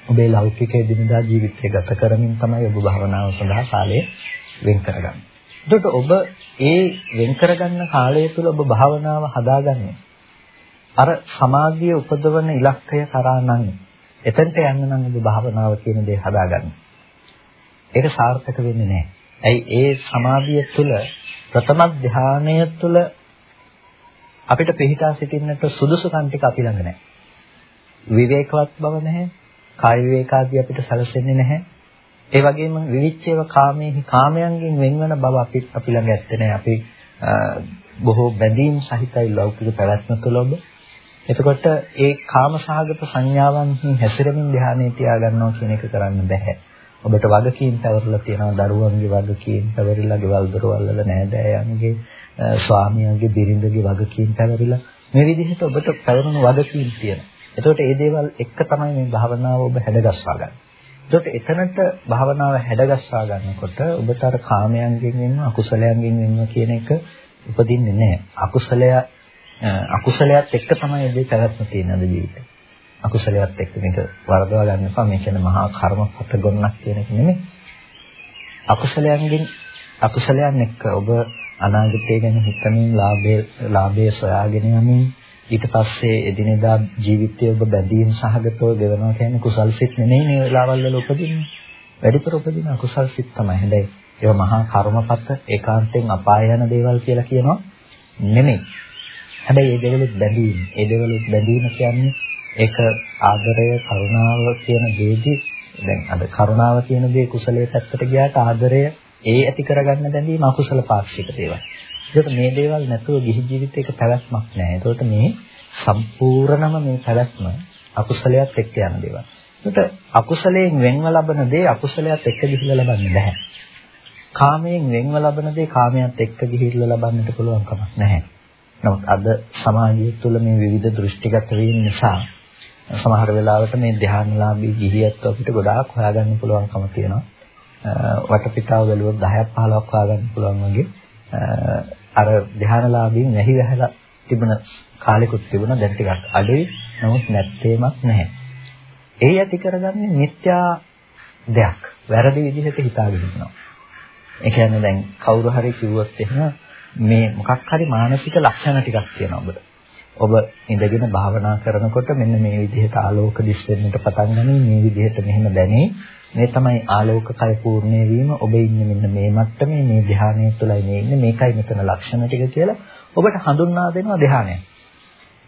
ඔබේ ලෞකික එදිනදා ජීවිතය ගත කරමින් තමයි ඔබ භාවනාව සඳහා කාලය වෙන් කරගන්නේ. එතකොට ඔබ ඒ වෙන් කරගන්න කාලය තුළ ඔබ භාවනාව හදාගන්නේ අර සමාධිය උපදවන ඉලක්කය කරා නම් එතනට යන්න නම් ඔබ භාවනාව කියන දේ හදාගන්නේ. ඒක සාර්ථක වෙන්නේ නැහැ. ඇයි ඒ සමාධිය තුළ ප්‍රථම ධානය තුළ අපිට පිහිටා සිටින්නට සුදුසුකම් ටික අපි ළඟ නැහැ. විවේකවත් බව නැහැ. කාය විවේකාදී අපිට සැලසෙන්නේ නැහැ. ඒ වගේම විවිච්ඡේව කාමයේහි කාමයන්ගෙන් වෙන්වන බව අපි අපි ළඟ ඇත්තේ නැහැ. අපි බොහෝ බැඳීම් සහිතයි ලෞකික පැවැත්ම තුළ ඔබ. එතකොට ඒ කාමසහගත සංඥාවන්හි හැසිරෙමින් ධානයේ තියාගන්නවා කියන එක කරන්න බෑ. ඔබට වගකීම් පැවරලා තියෙනවා දරුවන්ගේ වගකීම් පැවරිලා ගෙවල් දොරවල් වල නෑදෑයන්ගේ ස්වාමියාගේ බිරිඳගේ වගකීම් පැවරිලා මේ විදිහට ඔබට පැවරුණු වගකීම් තියෙනවා. එතකොට මේ දේවල් එක්ක තමයි මේ භාවනාව ඔබ හැඩගස්වා ගන්න. එතකොට එතනට භාවනාව හැඩගස්වා ගන්නකොට ඔබට අර කාමයන්ගෙන් වෙන අකුසලයන්ගෙන් වෙන කියන එක උපදින්නේ නැහැ. අකුසලය අකුසලයක් එක්ක තමයි ඔබේ පැවැත්ම තියෙන ජීවිතේ. අකුසලයක් එක්ක මේක වරදවා ගන්න එපා. මේ කියන්නේ මහා කර්මපත ගොන්නක් කියන එක නෙමෙයි. අකුසලයන්ගෙන් අකුසලයන් එක්ක ඔබ අනාගතය ගැන හිතමින් ලාභයේ ලාභයේ සොයාගෙන යමින් ඊට පස්සේ එදිනෙදා ජීවිතය ඔබ බැඳීම් සහගතව ගෙවනවා කියන්නේ කුසල් සිත් නෙමෙයි මේ වෙලාවල් වල උපදින්නේ. වැඩිපුර උපදින අකුසල් සිත් තමයි. හැබැයි ඒවා මහා කර්මපත ඒකාන්තයෙන් අපාය යන දේවල් කියලා කියනවා නෙමෙයි. හැබැයි ඒ දේවලුත් බැඳීම. ඒ දේවලුත් බැඳීම කියන්නේ ඒක ආදරය, කරුණාව කියන දේදී දැන් අද කරුණාව කියන දේ කුසලයේ පැත්තට ගියාට ආදරය ඒ ඇති කරගන්න බැඳීම අකුසල පාක්ෂික දේවල්. ඒකට මේ දේවල් නැතුව ගිහි ජීවිතයක පැවැත්මක් නැහැ. ඒකට මේ සම්පූර්ණම මේ පැවැත්ම අකුසලයක් එක්ක යන දේවල්. ඒකට අකුසලයෙන් වෙන්ව ලබන දේ අකුසලයක් එක්ක ගිහිල්ලා ලබන්න බෑ. කාමයෙන් වෙන්ව ලබන දේ කාමයට එක්ක ගිහිල්ලා ලබන්නට පුළුවන් කමක් නැහැ. නමුත් අද සමාජය තුළ මේ විවිධ දෘෂ්ටිගත වීම නිසා සමහර වෙලාවට මේ ධ්‍යානලාභී ගිහියත් අපිට ගොඩාක් හොයාගන්න පුළුවන්කම තියෙනවා. වටපිටාව බැලුවොත් 10ක් 15ක් හොයාගන්න පුළුවන් වගේ අර ධ්‍යානලාභීන් නැහි වැහලා තිබුණ කාලෙකුත් තිබුණා දැන් ටිකක් අඩුයි. නමුත් නැත්තේමක් නැහැ. ඒ ඇති කරගන්නේ මිත්‍යා දෙයක්. වැරදි විදිහට හිතාගෙන ඉන්නවා. ඒ කියන්නේ දැන් කවුරු හරි කිව්වොත් එහෙම මේ මොකක් හරි මානසික ලක්ෂණ ටිකක් තියෙනවා ඔබට. ඔබ ඉඳගෙන භාවනා කරනකොට මෙන්න මේ විදිහට ආලෝක දිස් වෙන්නට පටන් ගනී. මේ විදිහට මෙහෙම දැනේ. මේ තමයි ආලෝක කය පූර්ණේ වීම. ඔබ ඉන්නේ මෙන්න මේ මට්ටමේ මේ ධානය තුළයි මේ ඉන්නේ. මේකයි මෙතන ලක්ෂණ ටික කියලා ඔබට හඳුන්වා දෙනවා ධානය.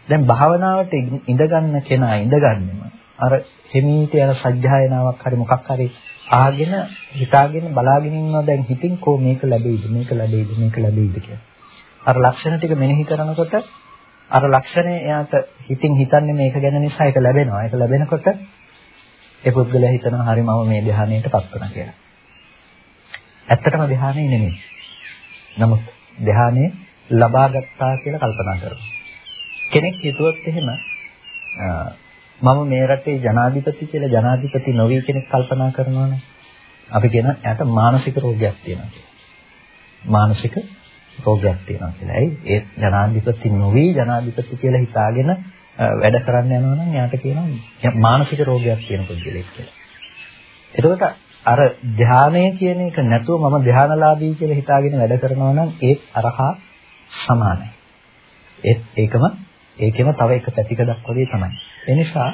දැන් භාවනාවට ඉඳගන්න කෙනා ඉඳගන්නෙම අර හිමීට යන සත්‍යයනාවක් හරි මොකක් හරි ආගෙන හිතාගෙන බලාගෙන ඉන්නවා. දැන් හිතින් කෝ මේක ලැබෙයිද මේක ලැබෙයිද මේක ලැබෙයිද කියලා. අර ලක්ෂණ ටික මෙනෙහි කරනකොට අර ලක්ෂණය එයාට හිතින් හිතන්නේ මේක ගැන නිසා ඒක ලැබෙනවා. ඒක ලැබෙනකොට ඒ පුද්ගලයා හිතනවා හරි මම මේ ධ්‍යානයටපත් වුණා කියලා. ඇත්තටම ධ්‍යානෙ නෙමෙයි. නමුත් ධ්‍යානෙ ලබා ගත්තා කියලා කල්පනා කරනවා. කෙනෙක් හිතුවොත් එහෙම මම මේ රටේ ජනාධිපති කියලා ජනාධිපති නොවි කෙනෙක් කල්පනා කරනවානේ. අපි කියන එයාට මානසික රෝගයක් තියෙනවා කියලා. මානසික රෝගයක් තියෙනවා කියලා. ඇයි? ඒ ජනාධිපති නොවි ජනාධිපති කියලා හිතාගෙන වැඩ කරන්න යනවා නම් එයාට කියනවා මානසික රෝගයක් තියෙන පුද්ගලෙක් කියලා. එතකොට අර ධානය කියන එක නැතුව මම ධානලාභී කියලා හිතාගෙන වැඩ කරනවා නම් ඒත් අරහා සමානයි. ඒත් ඒකම ඒකෙම තව එක පැතිකඩක් වගේ තමයි. ඒ නිසා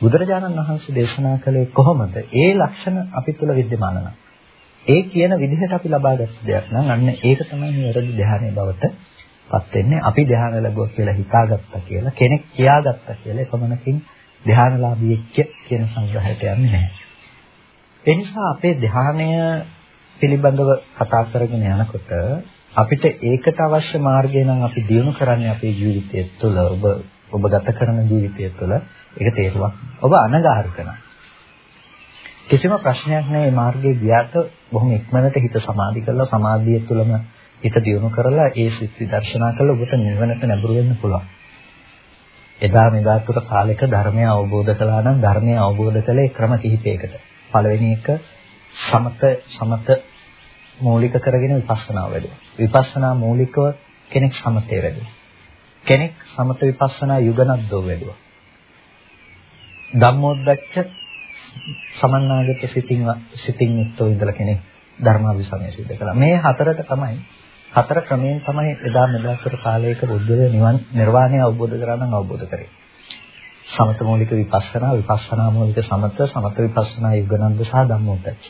බුදුරජාණන් වහන්සේ දේශනා කළේ කොහොමද? ඒ ලක්ෂණ අපි තුල विद्यमान ඒ කියන විදිහට අපි ලබාගත් දෙයක් නම් අන්න ඒක තමයි මේ වරදි ධානයේ බවට පත් වෙන්නේ. අපි ධානය ලැබුවා කියලා හිතාගත්තා කියලා කෙනෙක් කියාගත්තා කියලා එපමණකින් ධානලාභීෙක් කියන සංග්‍රහයට යන්නේ නැහැ. ඒ නිසා අපේ ධානය පිළිබඳව කතා කරගෙන යනකොට අපිට ඒකට අවශ්‍ය මාර්ගය නම් අපි දියුණු කරන්නේ අපේ ජීවිතය තුළ ඔබ ඔබ ගත කරන ජීවිතය තුළ ඒක තේරුවක් ඔබ අනගාරු කරනවා කිසිම ප්‍රශ්නයක් නැහැ මේ මාර්ගයේ ගියාට බොහොම ඉක්මනට හිත සමාධි කරලා සමාධිය තුළම හිත දියුණු කරලා ඒ සිත් විදර්ශනා කරලා ඔබට නිවනට නැඹුරු වෙන්න පුළුවන් එදා මෙදා තුර කාලෙක ධර්මය අවබෝධ කළා නම් ධර්මය අවබෝධ කළේ ක්‍රම කිහිපයකට පළවෙනි එක සමත සමත මූලික කරගෙන විපස්සනා වැඩුවා. විපස්සනා මූලිකව කෙනෙක් සමතේ වැඩුවා. කෙනෙක් සමත විපස්සනා යුගනද්දෝ වැඩුවා. ධම්මෝද්දච්ච සමන්නාගත සිතින් සිතින් යුක්තව ඉඳලා කෙනෙක් ධර්මාභිසමය සිද්ධ කළා. මේ හතරට තමයි හතර ක්‍රමයෙන් තමයි එදා මෙදාතර කාලයක බුද්ධ නිවන් නිර්වාණය අවබෝධ කරගන්න අවබෝධ කරේ. සමත මූලික විපස්සනා, විපස්සනා මූලික සමත, සමත විපස්සනා යුගනන්ද සහ ධම්මෝද්දච්ච.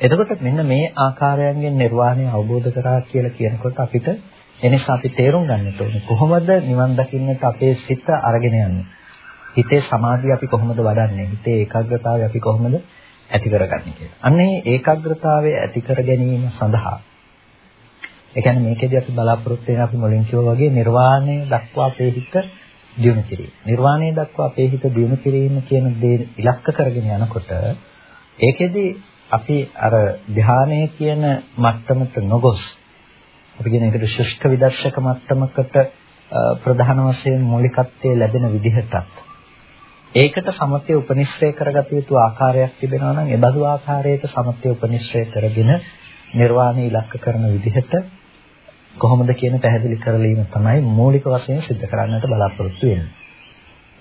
එතකොට මෙන්න මේ ආකාරයන්ගෙන් නිර්වාණය අවබෝධ කරා කියලා කියනකොට අපිට එනිසා අපි තේරුම් ගන්නට ඕනේ කොහොමද නිවන් දකින්නට අපේ සිත අරගෙන යන්නේ. හිතේ සමාධිය අපි කොහොමද වඩන්නේ? හිතේ ඒකාග්‍රතාවය අපි කොහොමද ඇති කරගන්නේ කියලා. අන්න ඒ ඒකාග්‍රතාවය ඇති කර ගැනීම සඳහා ඒ කියන්නේ මේකෙදී අපි බලාපොරොත්තු වෙන අපි මුලින් කිව්වා වගේ නිර්වාණය දක්වා අපේ හිත දියුණු කිරීම. නිර්වාණය දක්වා අපේ හිත දියුණු කිරීම කියන දේ ඉලක්ක කරගෙන යනකොට ඒකෙදී අපි අර ධානය කියන මට්ටමට නොගොස් අපි කියන එකට ශුෂ්ක විදර්ශක මට්ටමකට ප්‍රධාන වශයෙන් මූලිකත්වයේ ලැබෙන විදිහටත් ඒකට සමතය උපනිශ්‍රය කරගත යුතු ආකාරයක් තිබෙනවා නම් ඒ බඳු ආකාරයක සමතය උපනිශ්‍රය කරගෙන නිර්වාණය ඉලක්ක කරන විදිහට කොහොමද කියන පැහැදිලි කරලීම තමයි මූලික වශයෙන් सिद्ध කරන්නට බලාපොරොත්තු වෙන්නේ.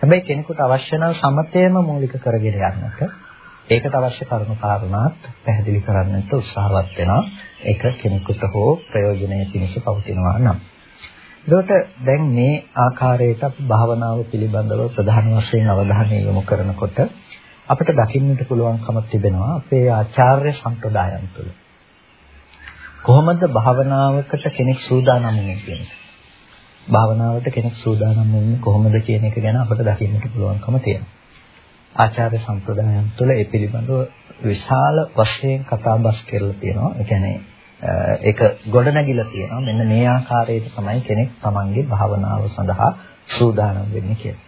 හැබැයි කෙනෙකුට අවශ්‍ය නම් සමතයම මූලික කරගෙන යන්නට ඒකට අවශ්‍ය කරුණු කාරණාත් පැහැදිලි කරන්නට උත්සාහවත් වෙනවා. ඒක කෙනෙකුට හෝ ප්‍රයෝජනය පිණිස පවතිනවා නම්. එතකොට දැන් මේ ආකාරයට අපි භාවනාව පිළිබඳව ප්‍රධාන වශයෙන් අවධානය යොමු කරනකොට අපිට දකින්නට පුළුවන්කම තිබෙනවා අපේ ආචාර්ය සම්ප්‍රදායන් තුළ. කොහොමද භාවනාවකට කෙනෙක් සූදානම් වෙන්නේ කියන එක. භාවනාවට කෙනෙක් සූදානම් වෙන්නේ කොහොමද කියන එක ගැන අපිට දකින්නට පුළුවන්කම තියෙනවා. ආචාර්ය සම්ප්‍රදායන් තුළ ඒ පිළිබඳව විශාල වශයෙන් කතාබස් කරලා තියෙනවා. ඒ කියන්නේ ඒක ගොඩනැගිලා තියෙනවා. මෙන්න මේ ආකාරයට තමයි කෙනෙක් තමන්ගේ භාවනාව සඳහා සූදානම් වෙන්නේ කියලා.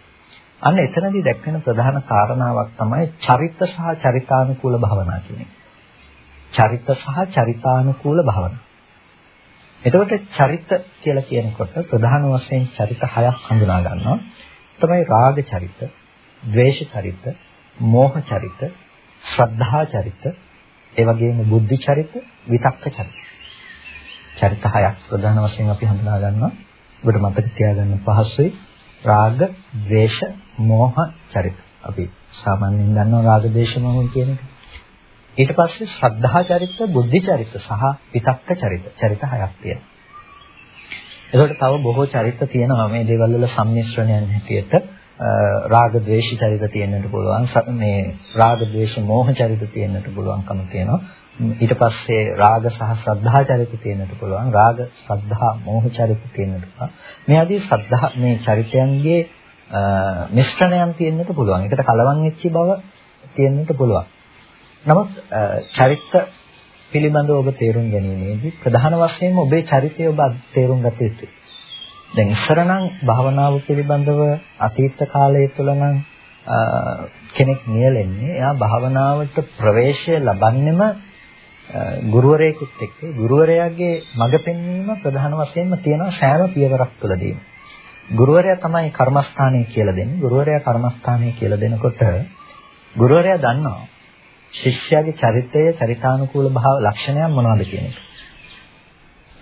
අන්න එතනදී දැක්වෙන ප්‍රධාන කාරණාවක් තමයි චරිත සහ චරිතානුකූල භාවනා කියන එක. චරිත සහ චරිතානුකූල භාවනා. එතකොට චරිත කියලා කියනකොට ප්‍රධාන වශයෙන් චරිත හයක් හඳුනා ගන්නවා. තමයි රාග චරිත, ද්වේෂ චරිත, මෝහ චරිත, ශ්‍රද්ධා චරිත, ඒ වගේම බුද්ධි චරිත, විතක්ක චරිත. චරිත හයක් ප්‍රධාන වශයෙන් අපි හඳුනා ගන්නවා. ඔබට මතක තියාගන්න පහසුයි රාග, ద్వේෂ, මෝහ චරිත. අපි සාමාන්‍යයෙන් දන්නවා රාග, ద్వේෂ, මෝහ කියන එක. ඊට පස්සේ ශ්‍රද්ධා චරිත, බුද්ධි චරිත සහ විතක්ක චරිත. චරිත හයක් තියෙනවා. එතකොට තව බොහෝ චරිත තියෙනවා මේ දේවල් වල සම්මිශ්‍රණයන් හැටියට රාග ද්වේෂ චරිත තියෙන්නට පුළුවන් මේ රාග ද්වේෂ මෝහ චරිත තියෙන්නට පුළුවන්කම තියෙනවා ඊට පස්සේ රාග සහ ශ්‍රද්ධා චරිත තියෙන්නට පුළුවන්. රාග ශ්‍රද්ධා මෝහ චරිත තියෙන්නට පුළුවන්. මේ ආදී ශ්‍රද්ධා මේ චරිතයන්ගේ මිශ්‍රණයන් තියෙන්නට පුළුවන්. ඒකට කලවම් වෙච්ච බව තියෙන්නට පුළුවන්. නමුත් චරිත පිළිබඳව ඔබ තේරුම් ගැනීමේදී ප්‍රධාන වශයෙන්ම ඔබේ චරිතය ඔබ තේරුම් ගත යුතුයි. දැන් ඉස්සර නම් භාවනාව පිළිබඳව අතීත කාලයේ තුල නම් කෙනෙක් නියැලෙන්නේ. එයා භාවනාවට ප්‍රවේශය ලබන්නෙම ගුරුවරයෙකුත් එක්ක ගුරුවරයාගේ මඟ පෙන්වීම ප්‍රධාන වශයෙන්ම තියෙනවා සෑම පියවරක් තුළදීම. ගුරුවරයා තමයි කර්මස්ථානය කියලා දෙන්නේ. ගුරුවරයා කර්මස්ථානය කියලා දෙනකොට ගුරුවරයා දන්නවා ශිෂ්‍යයාගේ චරිතය චරිතානුකූල භාව ලක්ෂණයන් මොනවද කියන එක.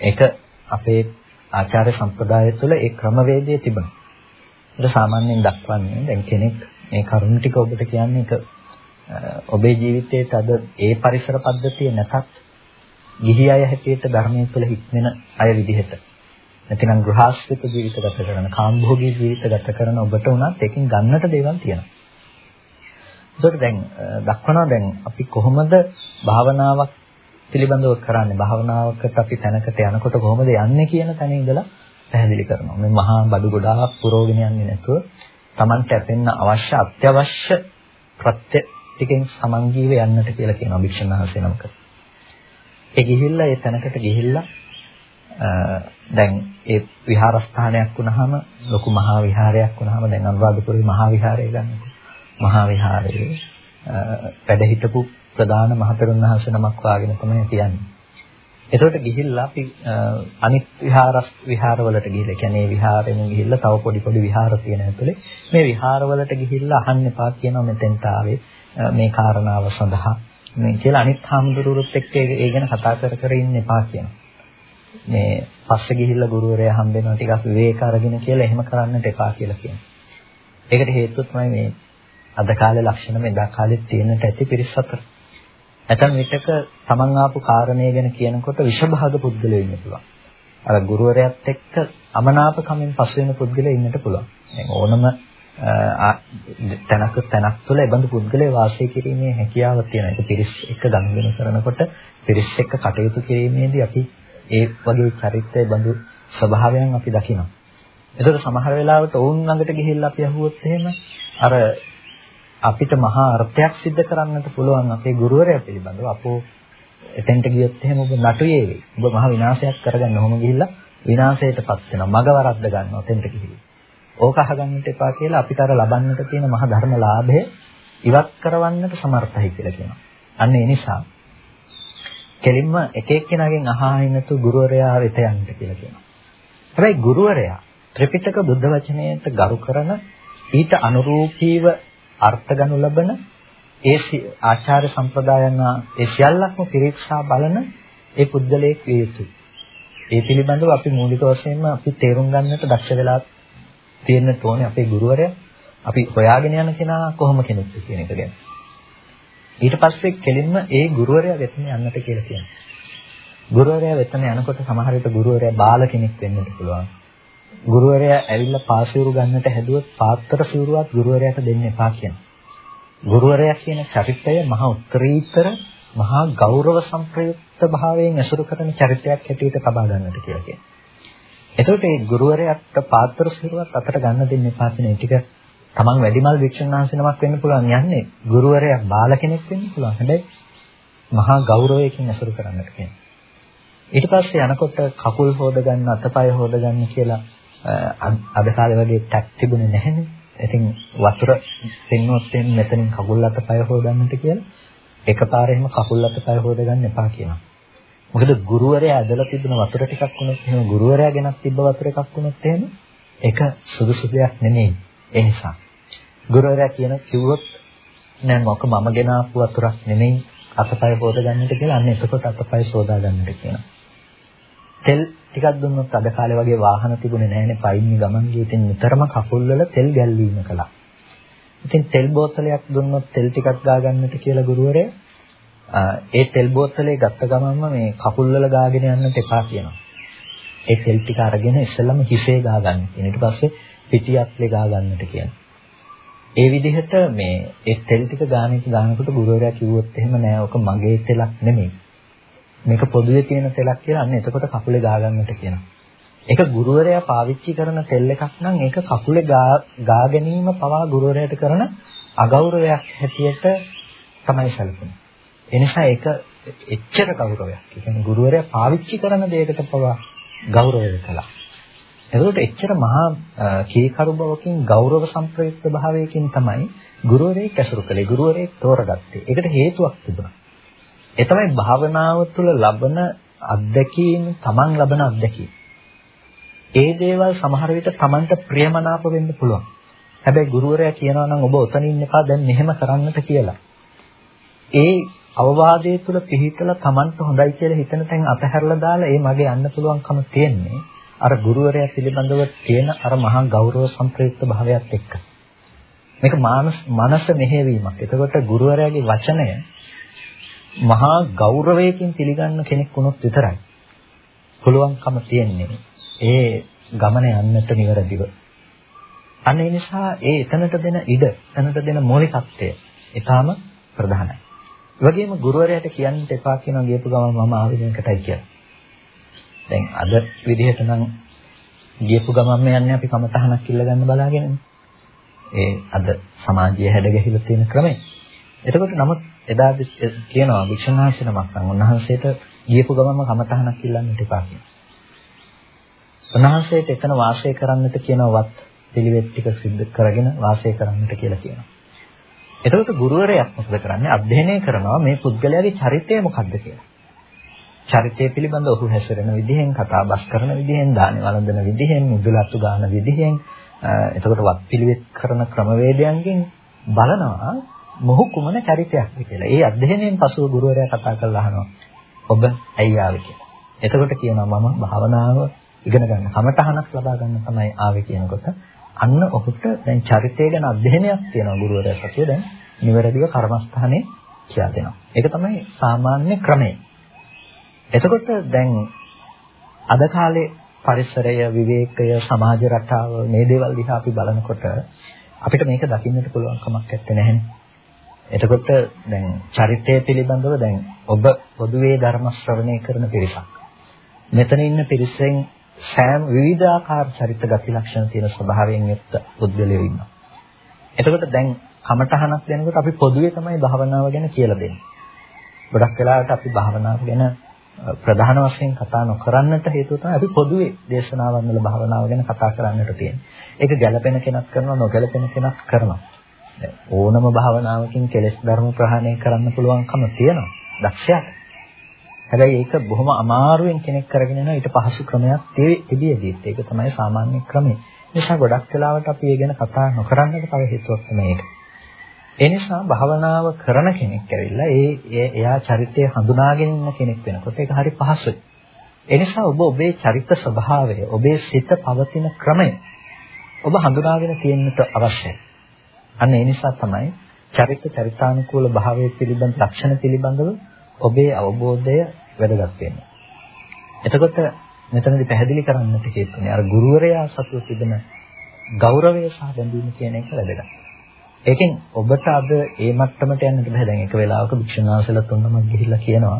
ඒක අපේ ආචාර්ය සම්ප්‍රදාය තුළ ඒ ක්‍රමවේදය තිබෙනවා. ඒක සාමාන්‍යයෙන් දක්වන්නේ දැන් කෙනෙක් මේ කරුණ ටික ඔබට කියන්නේ ඒක ඔබේ ජීවිතයේ අද ඒ පරිසර පද්ධතිය නැතත් ගිහි අය හැටියට ධර්මයේ තුළ හික්මෙන අය විදිහට නැතිනම් ගෘහාශ්‍රිත ජීවිත ගත කරන කාම්භෝගී ජීවිත ගත කරන ඔබට උනත් ඒකෙන් ගන්නට දේවල් තියෙනවා. ඒකට දැන් දක්වනවා දැන් අපි කොහොමද භාවනාවක් පිළිබඳව කරන්නේ භාවනාවකට අපි තැනකට යනකොට කොහොමද යන්නේ කියන තැන ඉඳලා පැහැදිලි කරනවා. මේ මහා බඩු ගොඩාක් පුරවගෙන යන්නේ නැතුව Tamanට ඇපෙන්න අවශ්‍ය අත්‍යවශ්‍ය ප්‍රත්‍ය ටිකෙන් සමංගීව යන්නට කියලා කියනවා භික්ෂුන් වහන්සේ නමකට. ඒ ගිහිල්ලා ඒ තැනකට ගිහිල්ලා දැන් ඒ විහාරස්ථානයක් වුණාම ලොකු මහා විහාරයක් වුණාම දැන් අනුරාධපුරේ මහා විහාරය ගන්නකො. මහා විහාරයේ වැඩ හිටපු ප්‍රධාන මහතෙරුන් වහන්සේ නමක් වාගෙන තමයි කියන්නේ. එතකොට ගිහිල්ලා අපි අනිත් විහාර විහාරවලට ගිහිල්ලා කියන්නේ විහාරෙම ගිහිල්ලා තව පොඩි පොඩි විහාර තියෙන ඇතුලේ මේ විහාරවලට ගිහිල්ලා අහන්න එපා කියනවා මෙතෙන්ට ආවේ මේ කාරණාව සඳහා මේ කියලා අනිත් හාමුදුරුවොත් එක්ක ඒ ගැන කතා කර කර ඉන්න එපා කියනවා. මේ පස්සේ ගිහිල්ලා ගුරුවරයා හම්බෙනවා ටිකක් විවේක අරගෙන කියලා එහෙම කරන්නට එපා කියලා කියනවා. ඒකට හේතුව තමයි මේ අද කාලේ ලක්ෂණ මෙදා කාලෙත් තියෙනට ඇති පිරිස් අතර. ඇතන් විටක තමන් ආපු කාරණේ ගැන කියනකොට විෂභාග පුද්ගලයෝ ඉන්න පුළුවන්. අර ගුරුවරයාත් එක්ක අමනාපකමින් පසු වෙන පුද්ගලයෝ ඉන්නට පුළුවන්. ඕනම තැනක තැනක් තුළ ඒබඳු පුද්ගලයා වාසය කිරීමේ හැකියාව තියෙන. ඒක පිරිස් එක්ක ගනුදෙනු කරනකොට පිරිස් එක්ක කටයුතු කිරීමේදී අපි ඒ වගේ චරිතය බඳු ස්වභාවයන් අපි දකිනවා. ඒතකොට සමහර වෙලාවට ඔවුන් ළඟට ගිහිල්ලා අපි අහුවොත් එහෙම අර අපිට මහා අර්ථයක් සිද්ධ කරන්නට පුළුවන් අපේ ගුරුවරයා පිළිබඳව අපෝ එතෙන්ට ගියොත් එහෙම ඔබ නටුවේ වෙයි. ඔබ මහා විනාශයක් කරගන්න ඔහොම ගිහිල්ලා විනාශයටපත් වෙනවා. මග වරද්ද ගන්නවා එතෙන්ට ගිහිල්ලා. ඕක අහගන්නට එපා කියලා අපිට අර ලබන්නට තියෙන මහා ධර්ම ලාභය ඉවත් කරවන්නට සමර්ථයි කියලා කියනවා. අන්න ඒ නිසා කෙලින්ම එක එක්කෙනාගෙන් අහහිනතු ගුරුවරයා වෙත යන්න කියලා කියනවා. හැබැයි ගුරුවරයා ත්‍රිපිටක බුද්ධ වචනයට ගරු කරන ඊට අනුරූපීව අර්ථ ගනු ලබන ඒ ආචාර්ය සම්ප්‍රදායන් ඒ සියල්ලක්ම පිරික්සා බලන ඒ පුද්ගලයෙක් විය යුතුයි. ඒ පිළිබඳව අපි මූලික වශයෙන්ම අපි තේරුම් ගන්නට දක්ෂ වෙලා තියෙන්න ඕනේ අපේ ගුරුවරයා. අපි හොයාගෙන යන කෙනා කොහොම කෙනෙක්ද කියන එක ගැන. ඊට පස්සේ කෙලින්ම ඒ ගුරුවරයා වෙතම යන්නට කියලා කියනවා. ගුරුවරයා වෙතම යනකොට සමහර විට ගුරුවරයා බාල කෙනෙක් වෙන්නත් පුළුවන්. ගුරුවරයා ඇවිල්ලා පාසිවුරු ගන්නට හැදුවොත් පාත්‍ර සිවුරුවත් ගුරුවරයාට දෙන්න එපා කියනවා. ගුරුවරයා කියන චරිතය මහා උත්තරීතර මහා ගෞරව සම්ප්‍රයුක්ත භාවයෙන් ඇසුරු කරන චරිතයක් හැටියට තබා ගන්නට කියලා කියනවා. එතකොට මේ ගුරුවරයාට පාත්‍ර සිවුරුවත් අතට ගන්න දෙන්න එපා කියන ටික තමන් වැඩිමල් වික්ෂණ වහන්සේ නමක් වෙන්න පුළුවන් යන්නේ ගුරුවරයා බාල කෙනෙක් වෙන්න පුළුවන්. හැබැයි මහා ගෞරවයකින් ඇසුරු කරන්නට කියනවා. ඊට පස්සේ යනකොට කකුල් හොද ගන්න අතපය හොද ගන්න කියලා අද කාලේ වගේ ටැක් තිබුණේ නැහැනේ. ඉතින් වතුර පෙන්වොත් මෙතනින් කකුල් අතපය හොදන්නට කියලා එකපාරෙම කකුල් අතපය හොද ගන්න එපා කියනවා. මොකද ගුරුවරයා ඇදලා තිබුණ වතුර ටිකක් වුණොත් එහෙම ගුරුවරයා ගෙනත් තිබ්බ වතුර එකක් වුණොත් එහෙම ඒක සුදුසු දෙයක් නෙමෙයි. ඒ නිසා ගුරුවරයා කියන කිව්වොත් නෑ මොක මම ගෙන ආපු වතුරක් නෙමෙයි අතපය හොද ගන්නට කියලා අන්න එතකොට අතපය සෝදා ගන්නට කියනවා. තෙල් ටිකක් දුන්නොත් අද කාලේ වගේ වාහන තිබුණේ නැහැනේ පයින් ගමන් ගිහින් නිතරම කකුල් වල තෙල් ගැල්වීම කළා. ඉතින් තෙල් බෝතලයක් දුන්නොත් තෙල් ටිකක් ගා ගන්නට කියලා ගුරුවරයා ඒ තෙල් බෝතලේ ගත්ත ගමන්ම මේ කකුල් වල ගාගෙන යන්නට එපා කියනවා. ඒ තෙල් ටික අරගෙන ඉස්සෙල්ලම හිසේ ගා ගන්න. ඊට පස්සේ පිටියත්ලේ ගා ගන්නට කියනවා. ඒ විදිහට මේ ඒ තෙල් ටික ගානට ගානකොට ගුරුවරයා කිව්වොත් එහෙම නෑ ඔක මගේ තෙලක් නෙමෙයි. මේක පොදුවේ තියෙන තෙලක් කියලා අන්න එතකොට කකුලේ ගා ගන්නට කියනවා. ඒක ගුරුවරයා පාවිච්චි කරන තෙල් එකක් නම් ඒක කකුලේ ගා ගැනීම පවා ගුරුවරයාට කරන අගෞරවයක් හැටියට තමයි සැලකෙන්නේ. ඒ නිසා ඒක එච්චර ගෞරවයක්. ඒ කියන්නේ ගුරුවරයා පාවිච්චි කරන දෙයකට පවා ගෞරවය කළා. එතකොට එච්චර මහා කීකරු බවකින් ගෞරව සම්ප්‍රයුක්ත භාවයකින් තමයි ගුරුවරයෙක් ඇසුරු කළේ. ගුරුවරයෙක් තෝරගත්තේ. ඒකට හේතුවක් තිබුණා. ඒ තමයි භාවනාව තුළ ලබන අත්දැකීම් තමන් ලබන අත්දැකීම්. ඒ දේවල් සමහර විට තමන්ට ප්‍රියමනාප වෙන්න පුළුවන්. හැබැයි ගුරුවරයා කියනවා නම් ඔබ ඔතන ඉන්න එපා දැන් මෙහෙම කරන්නට කියලා. ඒ අවවාදයේ තුල පිහිටලා තමන්ට හොඳයි කියලා හිතන තැන් අතහැරලා දාලා ඒ මගේ යන්න පුළුවන්කම තියෙන්නේ අර ගුරුවරයා පිළිබඳව තියෙන අර මහා ගෞරව සම්ප්‍රයුක්ත භාවයත් එක්ක. මේක මානස මනස මෙහෙවීමක්. එතකොට ගුරුවරයාගේ වචනය මහා ගෞරවයකින් පිළිගන්න කෙනෙක් වුණොත් විතරයි පුළුවන්කම තියෙන්නේ ඒ ගමන යන්නට නිවැරදිව. අන්න ඒ නිසා ඒ එතනට දෙන ඉඩ, එතනට දෙන මූලිකත්වය ඊටාම ප්‍රධානයි. ඒ වගේම ගුරුවරයාට කියන්න එපා කියන ගියපු ගමන් මම ආවේ මේකටයි කියලා. දැන් අද විදිහට නම් ගියපු ගමන්ම යන්නේ අපි කමතහනක් ඉල්ල ගන්න බලාගෙනනේ. ඒ අද සමාජයේ හැඩගැහිලා තියෙන ක්‍රමය. එතකොට නමුත් එදා කියනවා වික්ෂණ වහන්සේ නමක් නම් උන්වහන්සේට ගියපු ගමන්ම කමතහනක් ඉල්ලන්නට එපා කියනවා. උන්වහන්සේට එතන වාසය කරන්නට කියනවත් පිළිවෙත් ටික සිද්ධ කරගෙන වාසය කරන්නට කියලා කියනවා. එතකොට ගුරුවරයා මොකද කරන්නේ? අධ්‍යයනය කරනවා මේ පුද්ගලයාගේ චරිතය මොකක්ද කියලා. චරිතය පිළිබඳ ඔහු හැසිරෙන විදිහෙන්, කතා බස් කරන විදිහෙන්, දාන වළඳන විදිහෙන්, මුදුලත්තු ගන්න විදිහෙන්, එතකොට වත් පිළිවෙත් කරන ක්‍රමවේදයන්ගෙන් බලනවා මොහු කුමන චරිතයක්ද කියලා. ඒ අධ්‍යයනයෙන් පසුව ගුරුවරයා කතා කරලා අහනවා. ඔබ ඇයි ආවේ කියලා. එතකොට කියනවා මම භාවනාව ඉගෙන ගන්න කමටහනක් ලබා ගන්න තමයි ආවේ කියනකොට අන්න ඔහුට දැන් චරිතය ගැන අධ්‍යයනයක් තියෙනවා ගුරුවරයා සතුව දැන් නිවැරදිව කර්මස්ථානේ කියලා දෙනවා. ඒක තමයි සාමාන්‍ය ක්‍රමය. එතකොට දැන් අද කාලේ පරිසරය විවේකය සමාජ රටාව මේ දේවල් දිහා අපි බලනකොට අපිට මේක දකින්නට පුළුවන් කමක් නැත්තේ එතකොට දැන් චරිතය පිළිබඳව දැන් ඔබ පොදුවේ ධර්ම ශ්‍රවණය කරන පිරිසක්. මෙතන ඉන්න පිරිසෙන් සෑම විවිධාකාර චරිත ගති ලක්ෂණ තියෙන ස්වභාවයෙන් යුක්ත පුද්ගලයෝ ඉන්නවා. එතකොට දැන් කමඨහනක් දෙනකොට අපි පොදුවේ තමයි භාවනාව ගැන කියලා දෙන්නේ. ගොඩක් වෙලාවට අපි භාවනාව ගැන ප්‍රධාන වශයෙන් කතා නොකරන්නට හේතුව තමයි අපි පොදුවේ දේශනාවන් වල භාවනාව ගැන කතා කරන්නට තියෙන්නේ. ඒක ගැළපෙන කෙනක් කරනවා නොගැළපෙන කෙනක් කරනවා. ඕනම භාවනාවකින් කෙලෙස් ධර්ම ප්‍රහාණය කරන්න පුළුවන්කම තියෙනවා. දක්ෂයාට. හැබැයි ඒක බොහොම අමාරුවෙන් කෙනෙක් කරගෙන යන ඊට පහසු ක්‍රමයක් තිබියදීත් ඒක තමයි සාමාන්‍ය ක්‍රමය. නිසා ගොඩක් වෙලාවට අපි ඒ ගැන කතා නොකරන්නට තව හේතුවක් තමයි ඒක. ඒ නිසා භාවනාව කරන කෙනෙක් ඇවිල්ලා ඒ එයා චරිතය හඳුනාගෙන ඉන්න කෙනෙක් වෙනකොට ඒක හරි පහසුයි. ඒ නිසා ඔබ ඔබේ චරිත ස්වභාවය, ඔබේ සිත පවතින ක්‍රමය ඔබ හඳුනාගෙන තියෙන්නට අවශ්‍යයි. අන්න ඒ නිසා තමයි චරිත චරිතානුකූල භාවයේ පිළිබඳ ලක්ෂණ පිළිබඳව ඔබේ අවබෝධය වැදගත් වෙන්නේ. එතකොට මෙතනදී පැහැදිලි කරන්නට හේතුනේ අර ගුරුවරයා සතුව තිබෙන ගෞරවය සහ බැඳීම කියන එක වැදගත්. ඒකෙන් ඔබට අද ඒ මට්ටමට යන්නට බෑ. දැන් එක වෙලාවක භික්ෂුන් වහන්සේලා තුන්නම ගිහිල්ලා කියනවා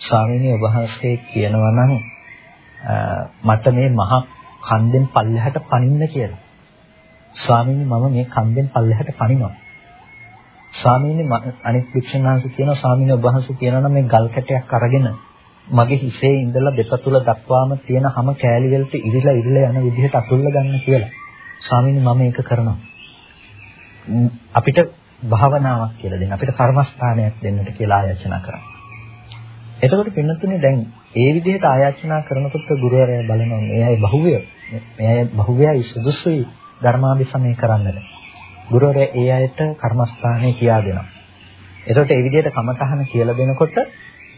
ස්වාමීනි ඔබ වහන්සේ කියනවා නම් මට මේ මහ කන්දෙන් පල්ලෙහාට පනින්න කියලා. ස්වාමීනි මම මේ කන්දෙන් පල්ලෙහාට පනිනවා. ස්වාමීනි අනිත් භික්ෂුන් වහන්සේ කියනවා ස්වාමීනි ඔබ වහන්සේ කියනවා නම් මේ ගල් කැටයක් අරගෙන මගේ හිසේ ඉඳලා දෙපතුල දක්වාම තියෙන හැම කෑලි වලට ඉරිලා ඉරිලා යන විදිහට අතුල්ල ගන්න කියලා. ස්වාමීනි මම ඒක කරනවා. අපිට භාවනාවක් කියලා දෙන්න අපිට කර්මස්ථානයක් දෙන්නට කියලා ආයෝජනා කරා. එතකොට පින්නතුනේ දැන් ඒ විදිහට ආයාචනා කරනකොට ගුරුවරයා බලනවා මේ අය බහුවය මේ අය බහුවයයි සුදුසුයි ධර්මාභිසමය කරන්නට. ගුරුවරයා ඒ අයට කර්මස්ථානය කියා දෙනවා. එතකොට ඒ විදිහට කමතහන කියලා දෙනකොට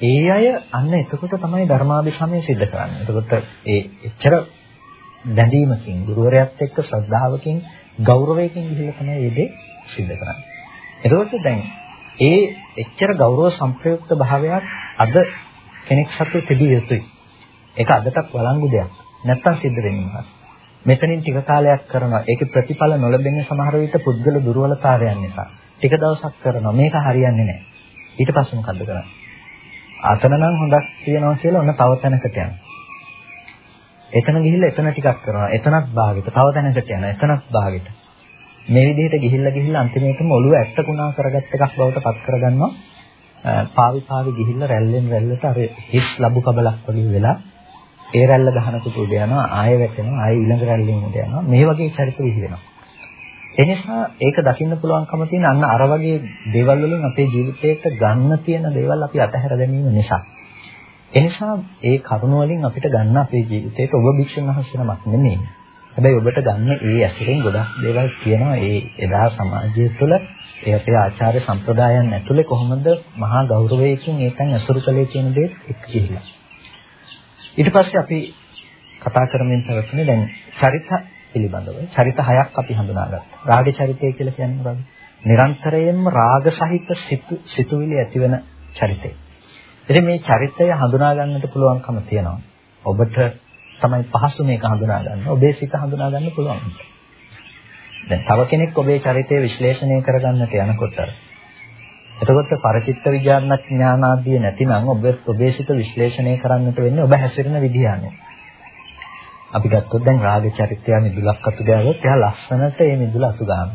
ඒ අය අන්න එතකොට තමයි ධර්මාභිසමය සිද්ධ කරන්නේ. එතකොට ඒ එච්චර දැඳීමකින් ගුරුවරයාත් එක්ක ශ්‍රද්ධාවකින් ගෞරවයකින් ගිහිල්ලා තමයි මේ දේ සිද්ධ කරන්නේ. එතකොට දැන් ඒ එච්චර ගෞරව සම්ප්‍රයුක්ත භාවයක් අද කෙනෙක් සතු තිබිය යුතුයි. ඒක අදටත් වළංගු දෙයක්. නැත්තම් සිද්ධ වෙන්නේ නැහැ. මෙතනින් ටික කාලයක් කරනවා. ඒකේ ප්‍රතිඵල නොලැබෙන්නේ සමහර විට පුද්ගල දුර්වලතාවයන් නිසා. ටික දවසක් කරනවා. මේක හරියන්නේ නැහැ. ඊට පස්සේ මොකද්ද කරන්නේ? අතන නම් හොඳක් තියනවා කියලා ඔන්න තව තැනකට යනවා. එතන ගිහිල්ලා එතන ටිකක් කරනවා. එතනත් භාගෙට. තව තැනකට යනවා. එතනත් භාගෙට. මේ විදිහට ගිහිල්ලා ගිහිල්ලා අන්තිමේටම ඔළුව ඇට්ටකුණා කරගත්ත එකක් බවට පත් කරගන්නවා. පාවි පාවි ගිහිල්ලා රැල්ලෙන් රැල්ලට අර හිස් ලැබු කබලක් වගේ වෙලා ඒ රැල්ල ගහනකොට උඩ යනවා ආයෙ වැටෙනවා ආයෙ ඊළඟ රැල්ලෙන් උඩ යනවා මේ වගේ චරිත විහි වෙනවා එනිසා ඒක දකින්න පුළුවන්කම තියෙන අන්න අර වගේ දේවල් වලින් අපේ ජීවිතයට ගන්න තියෙන දේවල් අපි අතහැර දැමීම නිසා එනිසා ඒ කරුණ වලින් අපිට ගන්න අපේ ජීවිතයට ඔබ භික්ෂුන් වහන්සේ නමක් නෙමෙයි හැබැයි ඔබට ගන්න ඒ ඇසුරෙන් ගොඩක් දේවල් කියනවා ඒ එදා සමාජය තුළ ඒ අපේ ආචාර්ය සම්ප්‍රදායන් ඇතුලේ කොහොමද මහා ගෞරවයකින් ඒකෙන් අසුරු කළේ කියන දේ එක්ක ගිහිල්ලා. ඊට පස්සේ අපි කතා කරමින් පැවතුනේ දැන් චරිත පිළිබඳව. චරිත හයක් අපි හඳුනාගත්තා. රාග චරිතය කියලා කියන්නේ මොකක්ද? නිරන්තරයෙන්ම රාග සහිත සිතුවිලි ඇතිවෙන චරිතය. ඉතින් මේ චරිතය හඳුනා ගන්නට පුළුවන්කම තියෙනවා. ඔබට තමයි පහසු මේක හඳුනා ගන්න. ඔබේ සිත හඳුනා ගන්න පුළුවන්. දැන් තව කෙනෙක් ඔබේ චරිතය විශ්ලේෂණය කරගන්නට යනකොට එතකොට පරිචිත්ත විඥානක් ඥානාදී නැතිනම් ඔබ ඔබේ සිත විශ්ලේෂණය කරන්නට වෙන්නේ ඔබ හැසිරෙන විදිහ අනුව. අපි ගත්තොත් දැන් රාග චරිතය මිදුලක් අතු ගෑවොත් එයා ලස්සනට ඒ මිදුල අතු ගන්නවා.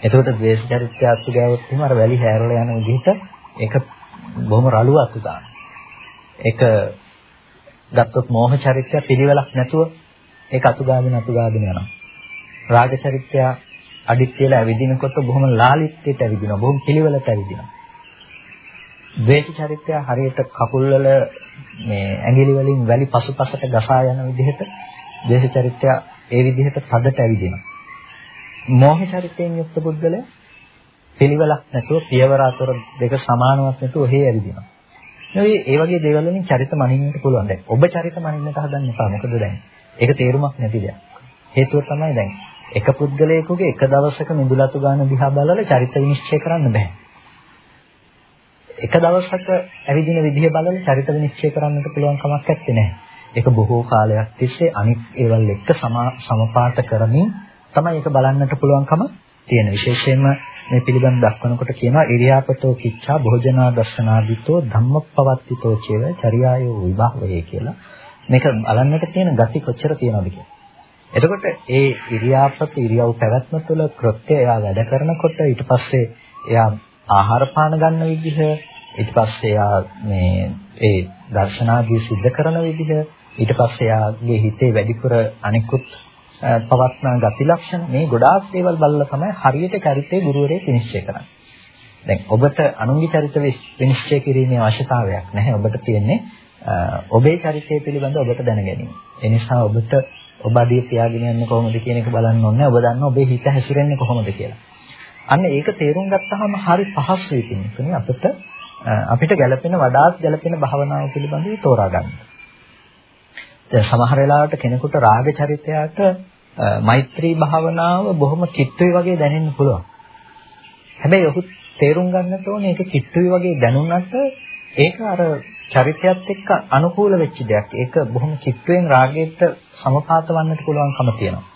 එතකොට ද්වේෂ චරිතය අතු ගෑවොත් එහෙම අර වැලි හැරලා යන විදිහට ඒක බොහොම රළුව අතු ගන්නවා. ඒක ගත්තොත් මෝහ චරිතය පිළිවෙලක් නැතුව ඒක අතු ගාගෙන අතු ගාගෙන යනවා. රාග චරිතය අඩිත් කියලා ඇවිදිනකොට බොහොම ලාලිත්‍යයට ඇවිදිනවා. බොහොම පිළිවෙලට ඇවිදිනවා. ද්වේෂ චරිතය හරියට කකුල් වල මේ ඇඟිලි වලින් වැලි පසුපසට ගසා යන විදිහට ද්වේෂ චරිතය ඒ විදිහට තදට ඇවිදිනවා. මෝහ චරිතයෙන් යුක්ත පුද්ගලයා පිළිවෙලක් නැතුව පියවර අතර දෙක සමානවත් නැතුව ඔහේ ඇවිදිනවා. මේ ඒ වගේ දේවල් වලින් චරිත මනින්නට පුළුවන්. දැන් ඔබ චරිත මනින්නට හදන්න එපා. මොකද දැන් ඒක තේරුමක් නැති දෙයක්. හේතුව තමයි දැන් එක පුද්ගලයෙකුගේ එක දවසක මිදුලතු ගන්න දිහා බලලා චරිත විනිශ්චය කරන්න බෑ. එක දවසක ඇවිදින විදිහ බලලා චරිත විනිශ්චය කරන්නට පුළුවන් කමක් නැත්තේ. ඒක බොහෝ කාලයක් තිස්සේ අනිත් ඒවල් එක්ක සමපාත කරමින් තමයි ඒක බලන්නට පුළුවන්කම තියෙන. විශේෂයෙන්ම මේ පිළිබඳ දක්වනකොට කියනවා ඉරියාපතෝ කිච්ඡා භෝජනා දර්ශනාදිතෝ ධම්මපවත්තිතෝ චේව චර්යායෝ විභාවයේ කියලා. මේක බලන්නට තියෙන gati කොච්චර තියෙනවද කියලා. එතකොට ඒ ඉරියාපත ඉරියව් පැවැත්ම තුළ කෘත්‍ය එයා වැඩ කරනකොට ඊට පස්සේ එයා ආහාර පාන ගන්න විදිහ ඊට පස්සේ එයා මේ ඒ දර්ශනාදී සිද්ධ කරන විදිහ ඊට පස්සේ එයාගේ හිතේ වැඩිපුර අනිකුත් පවත්නා ගති ලක්ෂණ මේ ගොඩාක් දේවල් බලලා තමයි හරියට චරිතේ ගුරුවරයෙක් විනිශ්චය කරන්නේ. දැන් ඔබට අනුන්ගේ චරිත විනිශ්චය කිරීමේ අවශ්‍යතාවයක් නැහැ. ඔබට තියෙන්නේ ඔබේ චරිතය පිළිබඳව ඔබට දැන ගැනීම. ඒ නිසා ඔබට ඔබ අඩිය තියාගෙන යන්නේ කොහොමද කියන එක බලන්න ඕනේ. ඔබ දන්න ඔබේ හිත හැසිරෙන්නේ කොහොමද කියලා. අන්න ඒක තේරුම් ගත්තාම හරි පහසුයි කියන්නේ අපිට අපිට ගැළපෙන වඩාත් ගැළපෙන භාවනාව පිළිබඳව තෝරා ගන්න. දැන් සමහර වෙලාවට කෙනෙකුට රාග චරිතයට මෛත්‍රී භාවනාව බොහොම කිට්ටුයි වගේ දැනෙන්න පුළුවන්. හැබැයි ඔහු තේරුම් ගන්නට ඕනේ ඒක කිට්ටුයි වගේ දැනුණාට ඒක අර චරිතයත් එක්ක අනුකූල වෙච්ච දෙයක්. ඒක බොහොම කිට්ටුවෙන් රාගයට සමපාත වන්නට පුළුවන්කම තියෙනවා.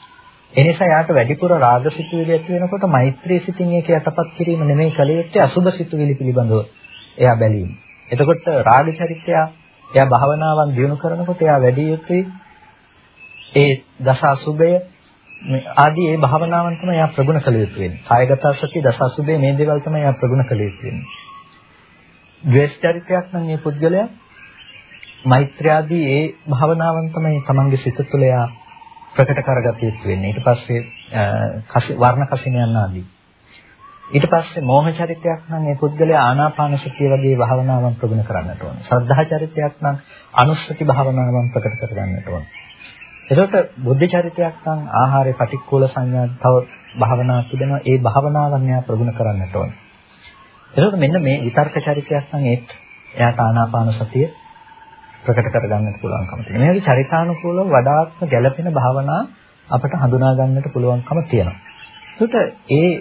ඒ නිසා යාට වැඩිපුර රාග සිතුවිලි ඇති වෙනකොට මෛත්‍රී සිතින් ඒක යටපත් කිරීම නෙමෙයි කල යුත්තේ අසුබ සිතුවිලි පිළිබඳව එයා බැලීම. එතකොට රාග චරිතය එයා භාවනාවන් දියුණු කරනකොට එයා වැඩි යුතුයි ඒ දස අසුබය ආදී ඒ භාවනාවන් තමයි එයා ප්‍රගුණ කළ යුතු වෙන්නේ. කායගත සති දස අසුබේ මේ දේවල් තමයි එයා ප්‍රගුණ කළ යුතු වෙන්නේ. ද්වේෂ චරිතයක් නම් මේ පුද්ගලයා මෛත්‍රී ආදී ඒ භාවනාවන් තමයි තමන්ගේ සිත තුළ එයා ප්‍රකට කරගත යුතු වෙන්නේ. ඊට පස්සේ වර්ණ කසිනියන් ආදී. ඊට පස්සේ මෝහ චරිතයක් නම් ඒ පුද්ගලයා ආනාපාන සතිය වගේ භාවනාවන් ප්‍රගුණ කරන්නට ඕන. ශ්‍රද්ධා චරිතයක් නම් අනුස්සති භාවනාවන් ප්‍රකට කරගන්නට ඕන. එතකොට බුද්ධ චරිතයක් නම් ආහාරයේ පටික්කුල සංඥා තව භාවනාවක් තිබෙනවා. ඒ භාවනාවන් එයා ප්‍රගුණ කරන්නට ඕන. එතකොට මෙන්න මේ විතර්ක චරිතයක් නම් ඒත් එයාට ආනාපාන සතිය ප්‍රකට කරගන්නට පුළුවන්කම තියෙනවා. මේකේ චරිතානුකූලව වඩාත්ම ගැළපෙන භාවනා අපට හඳුනා ගන්නට පුළුවන්කම තියෙනවා. එතකොට ඒ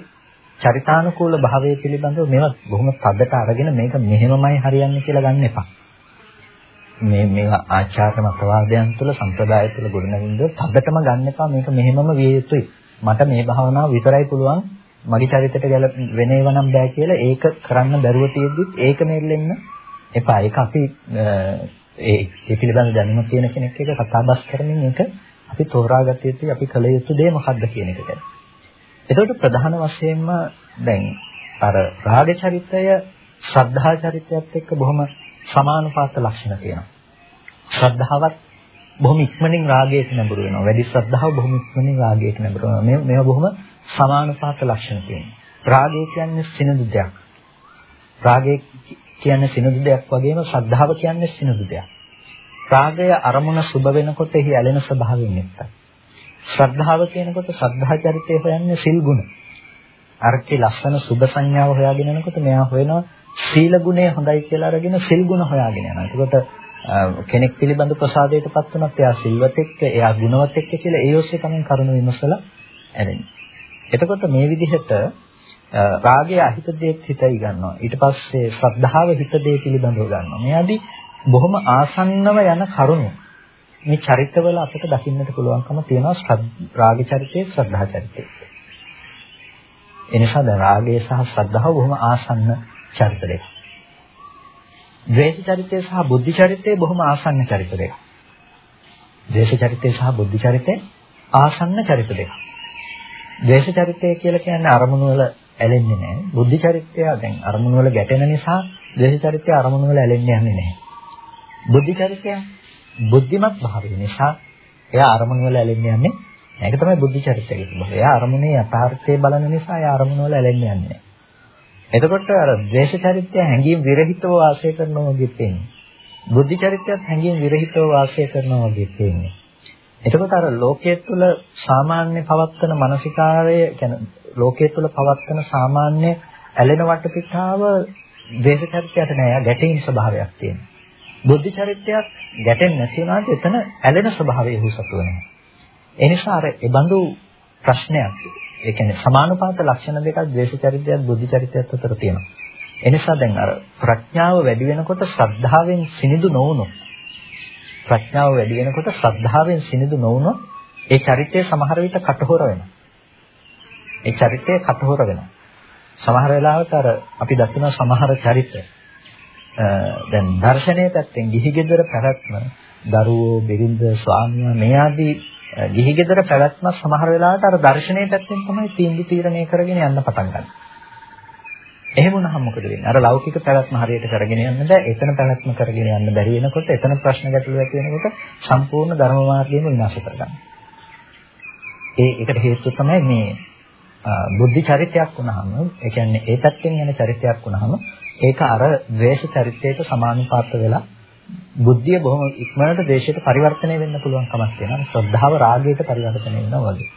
චරිතානුකූල භාවය පිළිබඳව මේවා බොහොම තදට අරගෙන මේක මෙහෙමමයි හරියන්නේ කියලා ගන්න එපා. මේ මේවා ආචාර්ය මතවාදයන් තුළ සම්ප්‍රදාය තුළ ගොඩනැගෙනද තදටම ගන්න එපා මේක මෙහෙමම විය යුතුයි. මට මේ භාවනාව විතරයි පුළුවන් මගේ චරිතයට ගැල වෙනේව නම් බෑ කියලා ඒක කරන්න බැරුව තියෙද්දිත් ඒක නෙල්ලෙන්න එපා. ඒක අපි ඒ ඒ පිළිබඳ දැනුම තියෙන කෙනෙක් එක්ක කතා බස් කරමින් ඒක අපි තෝරාගත යුතුයි අපි කළ යුතු දේ මොකක්ද කියන එක ගැන. එතකොට ප්‍රධාන වශයෙන්ම දැන් අර රාග චරිතය ශ්‍රද්ධා චරිතයත් එක්ක බොහොම සමානුපාත ලක්ෂණ තියෙනවා. ශ්‍රද්ධාවත් බොහොම ඉක්මනින් රාගයට නැඹුරු වෙනවා. වැඩි ශ්‍රද්ධාව බොහොම ඉක්මනින් රාගයට නැඹුරු වෙනවා. මේ මේවා බොහොම සමානුපාත ලක්ෂණ තියෙනවා. රාගය කියන්නේ සිනිඳු දෙයක්. රාගය කියන්නේ සිනිඳු දෙයක් වගේම ශ්‍රද්ධාව කියන්නේ සිනිඳු දෙයක්. රාගය අරමුණ සුබ වෙනකොට එහි ඇලෙන ස්වභාවයෙන් යුක්තයි. ශ්‍රද්ධාව කියනකොට ශ්‍රද්ධා චරිතය හොයන්නේ සිල් ගුණ. අර්ථي ලස්සන සුබ සංඥාව හොයාගෙන යනකොට මෙයා හොයනවා සීල ගුණය හොඳයි කියලා අරගෙන සිල් ගුණ හොයාගෙන යනවා. එතකොට කෙනෙක් පිළිබඳ ප්‍රසාදයටපත් වුණත් එයා සිල්වත් එක්ක, එයා ගුණවත් එක්ක කියලා ඒ ඔස්සේ තමයි කරුණ විමසලා ඇරෙන්නේ. එතකොට මේ විදිහට රාගය අහිත දෙයක් හිතයි ගන්නවා. ඊට පස්සේ ශ්‍රද්ධාව හිත දෙය පිළිබඳව ගන්නවා. මේ ආදී බොහොම ආසන්නව යන කරුණු මේ චරිතවල අපිට දකින්නට පුළුවන්කම තියෙනවා රාග චරිතයේ ශ්‍රද්ධා චරිතයේ. එනිසා දැන් රාගය සහ ශ්‍රද්ධාව බොහොම ආසන්න චරිත දෙක. ද්වේෂ චරිතය සහ බුද්ධි චරිතය බොහොම ආසන්න චරිත දෙක. ද්වේෂ චරිතය සහ බුද්ධි චරිතය ආසන්න චරිත දෙක. ද්වේෂ චරිතය කියලා කියන්නේ අරමුණු වල ඇලෙන්නේ නැහැ. බුද්ධි චරිතය දැන් අරමුණු වල ගැටෙන නිසා ද්වේෂ චරිතය අරමුණු වල ඇලෙන්නේ යන්නේ නැහැ. බුද්ධි චරිතය බුද්ධිමත් භාවය නිසා එයා අරමුණු වල ඇලෙන්නේ යන්නේ. ඒක තමයි බුද්ධි චරිතයේ ස්වභාවය. එයා අරමුණේ යථාර්ථය බලන නිසා එයා අරමුණු වල ඇලෙන්නේ යන්නේ. එතකොට අර ද්වේෂ චරිතය හැඟීම් විරහිතව වාසය කරනවා වගේ පේන්නේ. බුද්ධි චරිතයත් හැඟීම් විරහිතව වාසය කරනවා වගේ පේන්නේ. එතකොට අර ලෝකයේ තුල සාමාන්‍ය පවත්තන මානසිකාරය කියන්නේ ලෝකයේ තුල පවත්තන සාමාන්‍ය ඇලෙන වටපිටාව ද්වේෂ චරිතයට නෑ ගැටීම් ස්වභාවයක් තියෙනවා. බුද්ධ චරිතයක් ගැටෙන්නේ නැති වුණාට එතන ඇලෙන ස්වභාවය හුසතු වෙනවා. ඒ නිසා අර ඒ බඳු ප්‍රශ්නයක් ඒ කියන්නේ සමානුපාත ලක්ෂණ දෙකක් ද්වේෂ චරිතයත් බුද්ධ චරිතයත් අතර තියෙනවා. ඒ නිසා දැන් අර ප්‍රඥාව වැඩි වෙනකොට ශ්‍රද්ධාවෙන් සිනිදු නොවුනොත් ප්‍රඥාව වැඩි වෙනකොට ශ්‍රද්ධාවෙන් සිනිදු නොවුනොත් ඒ චරිතය සමහර විට කටහොර වෙනවා. ඒ චරිතය කටහොර වෙනවා. සමහර වෙලාවට අර අපි දකින සමහර චරිත දැන් දර්ශනීය පැත්තෙන් ගිහි ගෙදර පැවැත්ම දරුවෝ බිරිඳ ස්වාමියා මේ ආදී ගිහි ගෙදර පැවැත්ම සමහර වෙලාවට අර දර්ශනීය පැත්තෙන් තමයි තීන්දුව තීරණය කරගෙන යන්න පටන් ගන්න. එහෙම වුණාම මොකද වෙන්නේ? අර ලෞකික පැවැත්ම හරියට කරගෙන යන්න බෑ. එතන පැවැත්ම කරගෙන යන්න බැරි වෙනකොට එතන ප්‍රශ්න ගැටලු ඇති වෙනකොට සම්පූර්ණ ධර්ම මාර්ගයම විනාශ කරගන්නවා. ඒ ඒකට හේතුව තමයි මේ බුද්ධි චරිතයක් වුණාම, ඒ කියන්නේ ඒ පැත්තෙන් යන චරිතයක් වුණාම ඒක අර ද්වේෂ චරිතයට සමානුපාත වෙලා බුද්ධිය බොහොම ඉක්මනට දේශයට පරිවර්තනය වෙන්න පුළුවන් කමක් තියෙනවා. ශ්‍රද්ධාව රාගයට පරිවර්තනය වෙනවා වගේ.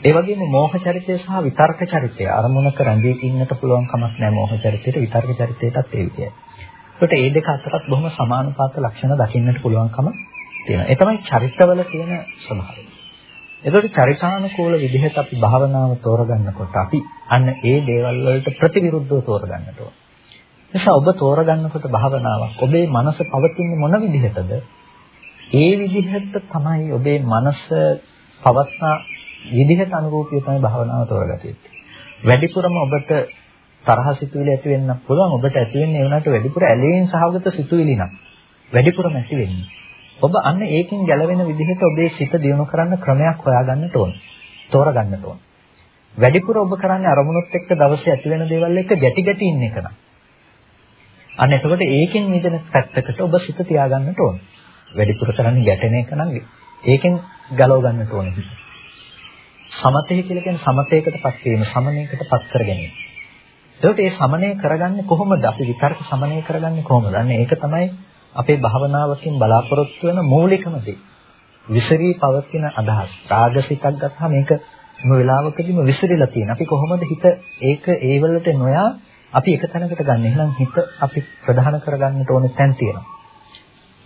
ඒ වගේම මෝහ චරිතය සහ විතර්ක චරිතය අරමුණක රැඳී ඉන්නට පුළුවන් කමක් නැහැ මෝහ චරිතයට විතර්ක චරිතයටත් ඒ විදියයි. ඒකට මේ දෙක අතරත් බොහොම සමානුපාත ලක්ෂණ දකින්නට පුළුවන්කම තියෙනවා. ඒ තමයි චරිතවල තියෙන ස්වභාවය. ඒකට චරිතානුකූල විදිහට අපි භාවනාව තෝරගන්නකොට අපි අන්න ඒ දේවල් වලට ප්‍රතිවිරුද්ධව තෝරගන්නට ඕන. නිසා ඔබ තෝරගන්නකොට භාවනාවක් ඔබේ මනස පවතින්නේ මොන විදිහටද? ඒ විදිහට තමයි ඔබේ මනස පවත්නා විදිහට අනුරූපී තමයි භාවනාව තෝරගත යුත්තේ. වැඩිපුරම ඔබට තරහ සිතුවිලි ඇති වෙන්න පුළුවන් ඔබට ඇති වෙන්නේ ඒ වුණාට වැඩිපුර ඇලීම් සහගත සිතුවිලි නම් වැඩිපුරම ඇති වෙන්නේ. ඔබ අන්න ඒකෙන් ගැලවෙන විදිහට ඔබේ සිත දියුණු කරන්න ක්‍රමයක් හොයාගන්නට ඕන. තෝරගන්නට ඕන. වැඩිපුර ඔබ කරන්නේ අරමුණුත් එක්ක දවසේ ඇති වෙන දේවල් එක්ක ගැටි ගැටි ඉන්න එක නම්. අන්න එතකොට ඒකෙන් මිදෙන පැත්තකට ඔබ සිත තියාගන්නට ඕන. වැඩිපුර කරන්නේ ගැටෙන එක නම් ඒකෙන් ගලව ගන්නට ඕන. සමතේ කියලා කියන්නේ සමතේකටපත් වීම, සමනයකටපත් කර ගැනීම. එතකොට මේ සමනය කරගන්නේ කොහොමද? අපි විතර්ක සමනය කරගන්නේ කොහොමද? අන්න ඒක තමයි අපේ භාවනාවකින් බලාපොරොත්තු වෙන මූලිකම දේ. විසරී පවතින අදහස්. රාගසිතක් ගත්තාම මේක හැම වෙලාවකදීම විසිරීලා තියෙන. අපි කොහොමද හිත ඒක ඒ වලට නොයා අපි එක තැනකට ගන්න. එහෙනම් හිත අපි ප්‍රධාන කරගන්නට ඕනේ තැන් තියෙනවා.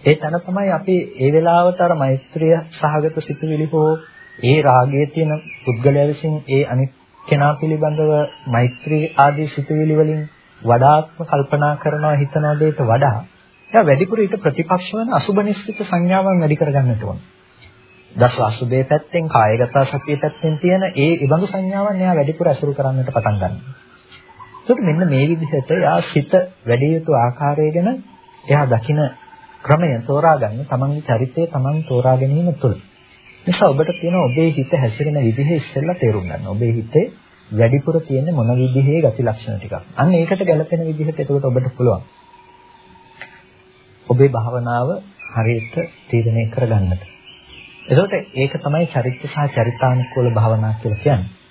ඒ තැන තමයි අපි ඒ වෙලාවට අර මෛත්‍රිය සහගත සිතුවිලි හෝ ඒ රාගයේ තියෙන පුද්ගලයා විසින් ඒ අනිත් කෙනා පිළිබඳව මෛත්‍රී ආදී සිතුවිලි වලින් වඩාත්ම කල්පනා කරනවා හිතනවා දෙයට වඩා එයා වැඩිපුර ඊට ප්‍රතිපක්ෂ වන අසුබ නිස්සිත සංඥාවන් වැඩි කරගන්නට ඕන. දස අසුබේ පැත්තෙන් කායගත සතිය පැත්තෙන් තියෙන ඒ ඉබඳු සංඥාවන් එයා වැඩිපුර අසුරු කරන්නට පටන් ගන්නවා. ඒකට මෙන්න මේ විදිහට එයා සිත වැඩි යුතු ආකාරය ගැන එයා දකින ක්‍රමය තෝරාගන්න තමන්ගේ චරිතය තමන් තෝරා ගැනීම තුළ. නිසා ඔබට තියෙන ඔබේ හිත හැසිරෙන විදිහ ඉස්සෙල්ලා තේරුම් ගන්න. ඔබේ හිතේ වැඩිපුර තියෙන මොන විදිහේ ගති ලක්ෂණ ටිකක්. අන්න ඒකට ගැලපෙන විදිහට එතකොට ඔබට පුළුවන්. ඔබේ භාවනාව හරියට තීරණය කරගන්නට. එතකොට ඒක තමයි චරිත සහ චරිතානුකූල භාවනා කියලා කියන්නේ.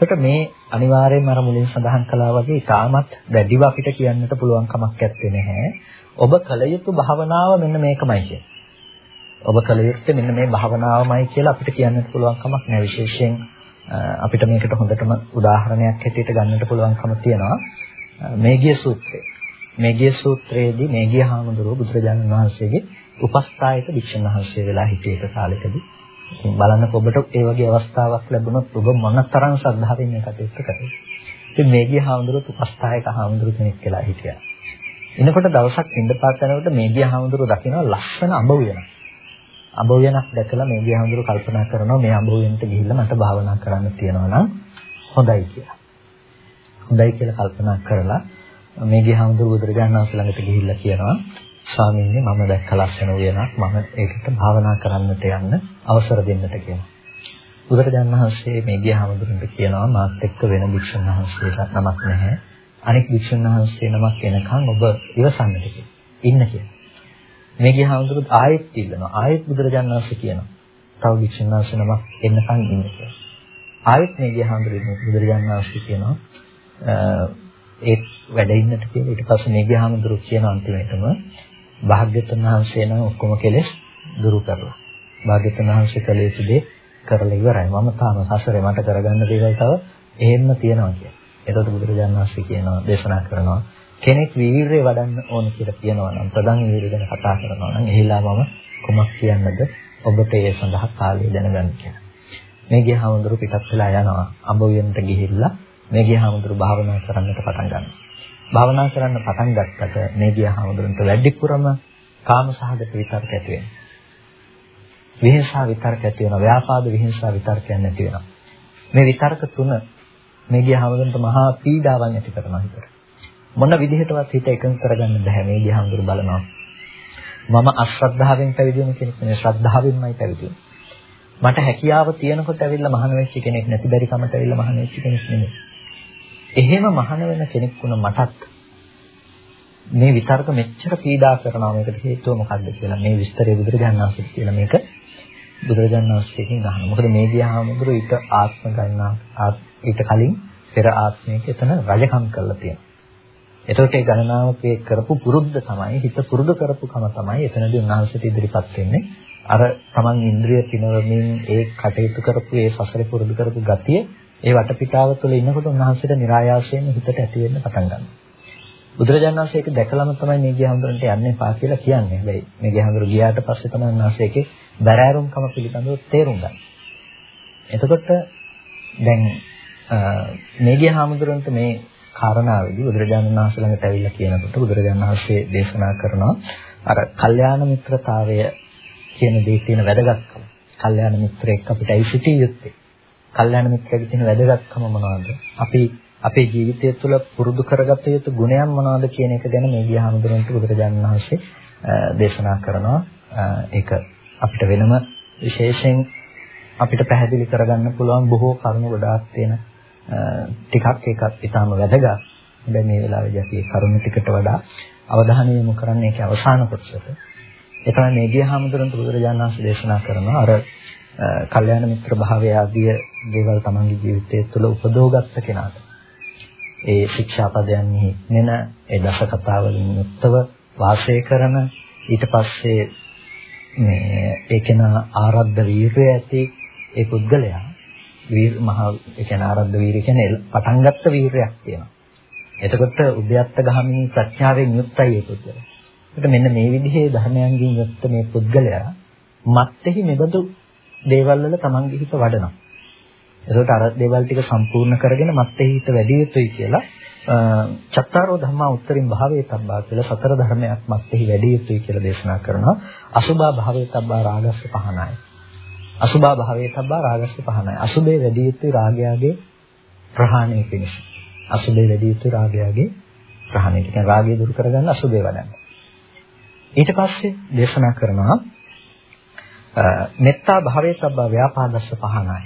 එතකොට මේ අනිවාර්යයෙන්ම අර මුලින් සඳහන් කළා වගේ තාමත් වැඩිව අපිට කියන්නට පුළුවන් කමක් නැත්තේ නැහැ. ඔබ කල යුතු භාවනාව මෙන්න මේකමයි කියන්නේ. ඔබ කල යුත්තේ මෙන්න මේ භාවනාවමයි කියලා අපිට කියන්නත් පුළුවන් කමක් නැහැ විශේෂයෙන් අපිට මේකට හොඳටම උදාහරණයක් හැටියට ගන්නට පුළුවන්කම තියෙනවා මේගිය සූත්‍රය. මේගිය සූත්‍රයේදී මේගිය හාමුදුරුවෝ බුදුරජාණන් වහන්සේගේ උපස්ථායක වික්ෂණ වහන්සේ වෙලා හිටිය එක කාලෙකදී බලන්න ඔබට ඒ වගේ අවස්ථාවක් ලැබුණොත් ඔබ මොනතරම් ශ්‍රද්ධාවෙන් මේ කටයුත්ත කරේ. ඉතින් මේගිය හාමුදුරුවෝ උපස්ථායක හාමුදුරුවෝ කෙනෙක් කියලා හිටියා. එනකොට දවසක් පින්දපාත යනකොට මේගිය හාමුදුරුවෝ දකින්න ලස්සන අඹ උයනක්. අඹ උයනක් දැකලා මේගිය හාමුදුරුවෝ කල්පනා කරනවා මේ අඹ උයනට ගිහිල්ලා මට භාවනා කරන්න තියෙනවා නම් හොඳයි කියලා. හොඳයි කියලා කල්පනා කරලා මේගිය හාමුදුරුවෝ බුදුරජාණන් වහන්සේ ළඟට ගිහිල්ලා කියනවා ස්වාමීනි මම දැක්ක ලස්සන උයනක් මම ඒකට භාවනා කරන්නට යන්න අවසර දෙන්නට කියලා. බුදුරජාණන් වහන්සේ මේගිය හාමුදුරුවන්ට කියනවා මාත් එක්ක වෙන භික්ෂුන් වහන්සේලා නමක් නැහැ. අනෙක් භික්ෂුන් වහන්සේ නමක් එනකන් ඔබ ඉවසන්නට කියලා. ඉන්න කියලා. මේ ගියහමඳුරුත් ආයෙත් ඉල්ලනවා. ආයෙත් බුදුරජාණන් වහන්සේ කියනවා. තව භික්ෂුන් වහන්සේ නමක් එන්නකන් ඉන්න කියලා. ආයෙත් මේ ගියහමඳුරුත් බුදුරජාණන් වහන්සේ කියනවා ඒ වැඩ ඉන්නට කියලා. ඊට පස්සේ මේ ගියහමඳුරුත් කියන අන්තිමේටම භාග්‍යවතුන් වහන්සේ නම් ඔක්කොම කෙලෙස් දුරු කරලා. භාග්‍යවතුන් වහන්සේ කළ යුතු දේ කරලා ඉවරයි. මම තාම සසරේ මට කරගන්න දේවල් තව එහෙම්ම තියෙනවා කියලා. එතකොට බුදුරජාණන් වහන්සේ කියනවා දේශනා කරනවා කෙනෙක් වීරිය වඩන්න ඕන කියලා කියනවා නම් ප්‍රධාන වීරිය ගැන කතා කරනවා නම් එහිලා මම කොමක් කියන්නද ඔබට ඒ සඳහා කාලය දැනගන්න කියලා. මේ ගියහමඳුරු පිටත් වෙලා යනවා අඹුවෙන්ට ගිහිල්ලා මේ ගියහමඳුරු භාවනා කරන්නට පටන් ගන්නවා. භාවනා කරන්න පටන් ගත්තට මේ ගියහමඳුරන්ට වැඩිපුරම කාමසහගත විතර්ක ඇති වෙනවා. විහිංසා විතර්ක ඇති වෙනවා. ව්‍යාපාද විහිංසා විතර්කයන් ඇති වෙනවා. මේ විතර්ක තුන මේ ගියහමඳුරන්ට මහා පීඩාවක් ඇති කරනවා හිතට. මොන විදිහටවත් හිත එකඟ කරගන්න බෑ මේ දිහාඳුර බලනවා. මම අශ්‍රද්ධාවෙන් පැවිදි වෙන කෙනෙක් නෙවෙයි ශ්‍රද්ධාවෙන්මයි පැවිදි මට හැකියාව තියෙනකොට ඇවිල්ලා මහාන වෙච්ච කෙනෙක් නැති බැරි කමට ඇවිල්ලා මහාන වෙච්ච කෙනෙක් නෙමෙයි. එහෙම මහාන වෙන කෙනෙක් වුණ මටත් මේ විතර්ක මෙච්චර පීඩා කරනවා මේකට හේතුව මොකක්ද කියලා මේ විස්තරය බුදුරජාණන් වහන්සේ කියලා මේක බුදුරජාණන් වහන්සේගෙන් අහනවා. මොකද මේ දිහාමුදුර ඊට ආත්ම ගන්නා ඊට කලින් පෙර ආත්මයක එතන රජකම් කරලා තියෙනවා. එතකොට ඒ ගණනාවකේ කරපු පුරුද්ද තමයි හිත පුරුදු කරපු කම තමයි එතනදී උන්වහන්සේට ඉදිරිපත් වෙන්නේ. අර Taman ඉන්ද්‍රිය පිනවමින් ඒ කටයුතු කරපු ඒ සසර පුරුදු කරපු ගතිය ඒ වටපිටාව තුළ ඉන්නකොට උන්වහන්සේට નિરાයාසයෙන් හිතට ඇති වෙන්න පටන් ගන්නවා. බුදුරජාණන් වහන්සේ ඒක දැකලම තමයි මේ ගියහඳුරන්ට යන්න එපා කියලා කියන්නේ. හැබැයි මේ ගියහඳුර ගියාට පස්සේ තමයි උන්වහන්සේ ඒකේ බැරෑරුම්කම පිළිබඳව තේරුම් ගන්න. එතකොට දැන් මේ ගියහඳුරන්ට මේ කාරණාවේදී බුදුරජාණන් වහන්සේ ළඟට ඇවිල්ලා කියනකොට බුදුරජාණන් වහන්සේ දේශනා කරනවා අර කල්යාණ මිත්‍රතාවය කියන දේ තියෙන වැදගත්කම. කල්යාණ මිත්‍රයෙක් අපිට ඇයි සිටිය යුත්තේ? කල්යාණ මිත්‍රයෙක් තියෙන වැදගත්කම මොනවද? අපි අපේ ජීවිතය තුළ පුරුදු කරගත යුතු ගුණයන් මොනවද කියන එක ගැන මේ ගියාමුදුරන්ට බුදුරජාණන් වහන්සේ දේශනා කරනවා. ඒක අපිට වෙනම විශේෂයෙන් අපිට පැහැදිලි කරගන්න පුළුවන් බොහෝ කරුණු ගොඩාක් තියෙන ටිකක් ඒකත් ඊටාම වැදගත්. දැන් මේ වෙලාවේදී අපි කරුණු ටිකට වඩා අවධානය යොමු කරන්නේ ඒකේ අවසාන කොටසට. ඒ තමයි මේ ගියහමඳුරන්ට බුදුරජාණන් වහන්සේ දේශනා කරනවා අර කල්යාණ මිත්‍ර භාවය ආදී දේවල් තමන්ගේ ජීවිතය තුළ උපදෝගත්ත කෙනාට. ඒ ශික්ෂාපදයන්හි මෙන ඒ දස කතාවලින් යුක්තව වාසය කරන ඊට පස්සේ මේ ඒ කෙනා ආරද්ධ වීරය ඇති ඒ පුද්ගලයා වීර මහා ඒ කියන්නේ ආරද්ධ වීරිය කියන්නේ පටන් ගත්ත වීරයක් තියෙනවා. එතකොට උද්‍යත්ත ගාමිනී ප්‍රඥාවෙන් යුක්තයි ඒ පුද්ගලයා. එතකොට මෙන්න මේ විදිහේ ධර්මයන්ගෙන් යුක්ත මේ පුද්ගලයා මත්ෙහි මෙබඳු දේවල් වල තමන්ගේ හිත වඩනවා. එතකොට අර දේවල් ටික සම්පූර්ණ කරගෙන මත්ෙහි හිත වැඩි යුතුයි කියලා චත්තාරෝ ධම්මා උත්තරින් භාවයේ තබ්බා කියලා සතර ධර්මයක් මත්ෙහි වැඩි යුතුයි කියලා දේශනා කරනවා. අසුභා භාවයේ තබ්බා රාගස්ස පහනයි. අසුභා භාවයේ තබ්බා රාගස්ස පහනයි. අසුභේ වැඩි යුතුයි රාගයාගේ ප්‍රහාණය පිණිස. අසුභේ වැඩි යුතුයි රාගයාගේ ප්‍රහාණය. කියන්නේ රාගය දුරු කරගන්න අසුභේ වඩන්න. ඊට පස්සේ දේශනා කරනවා මෙත්තා භාවයේ තබ්බා ව්‍යාපාදස්ස පහනයි.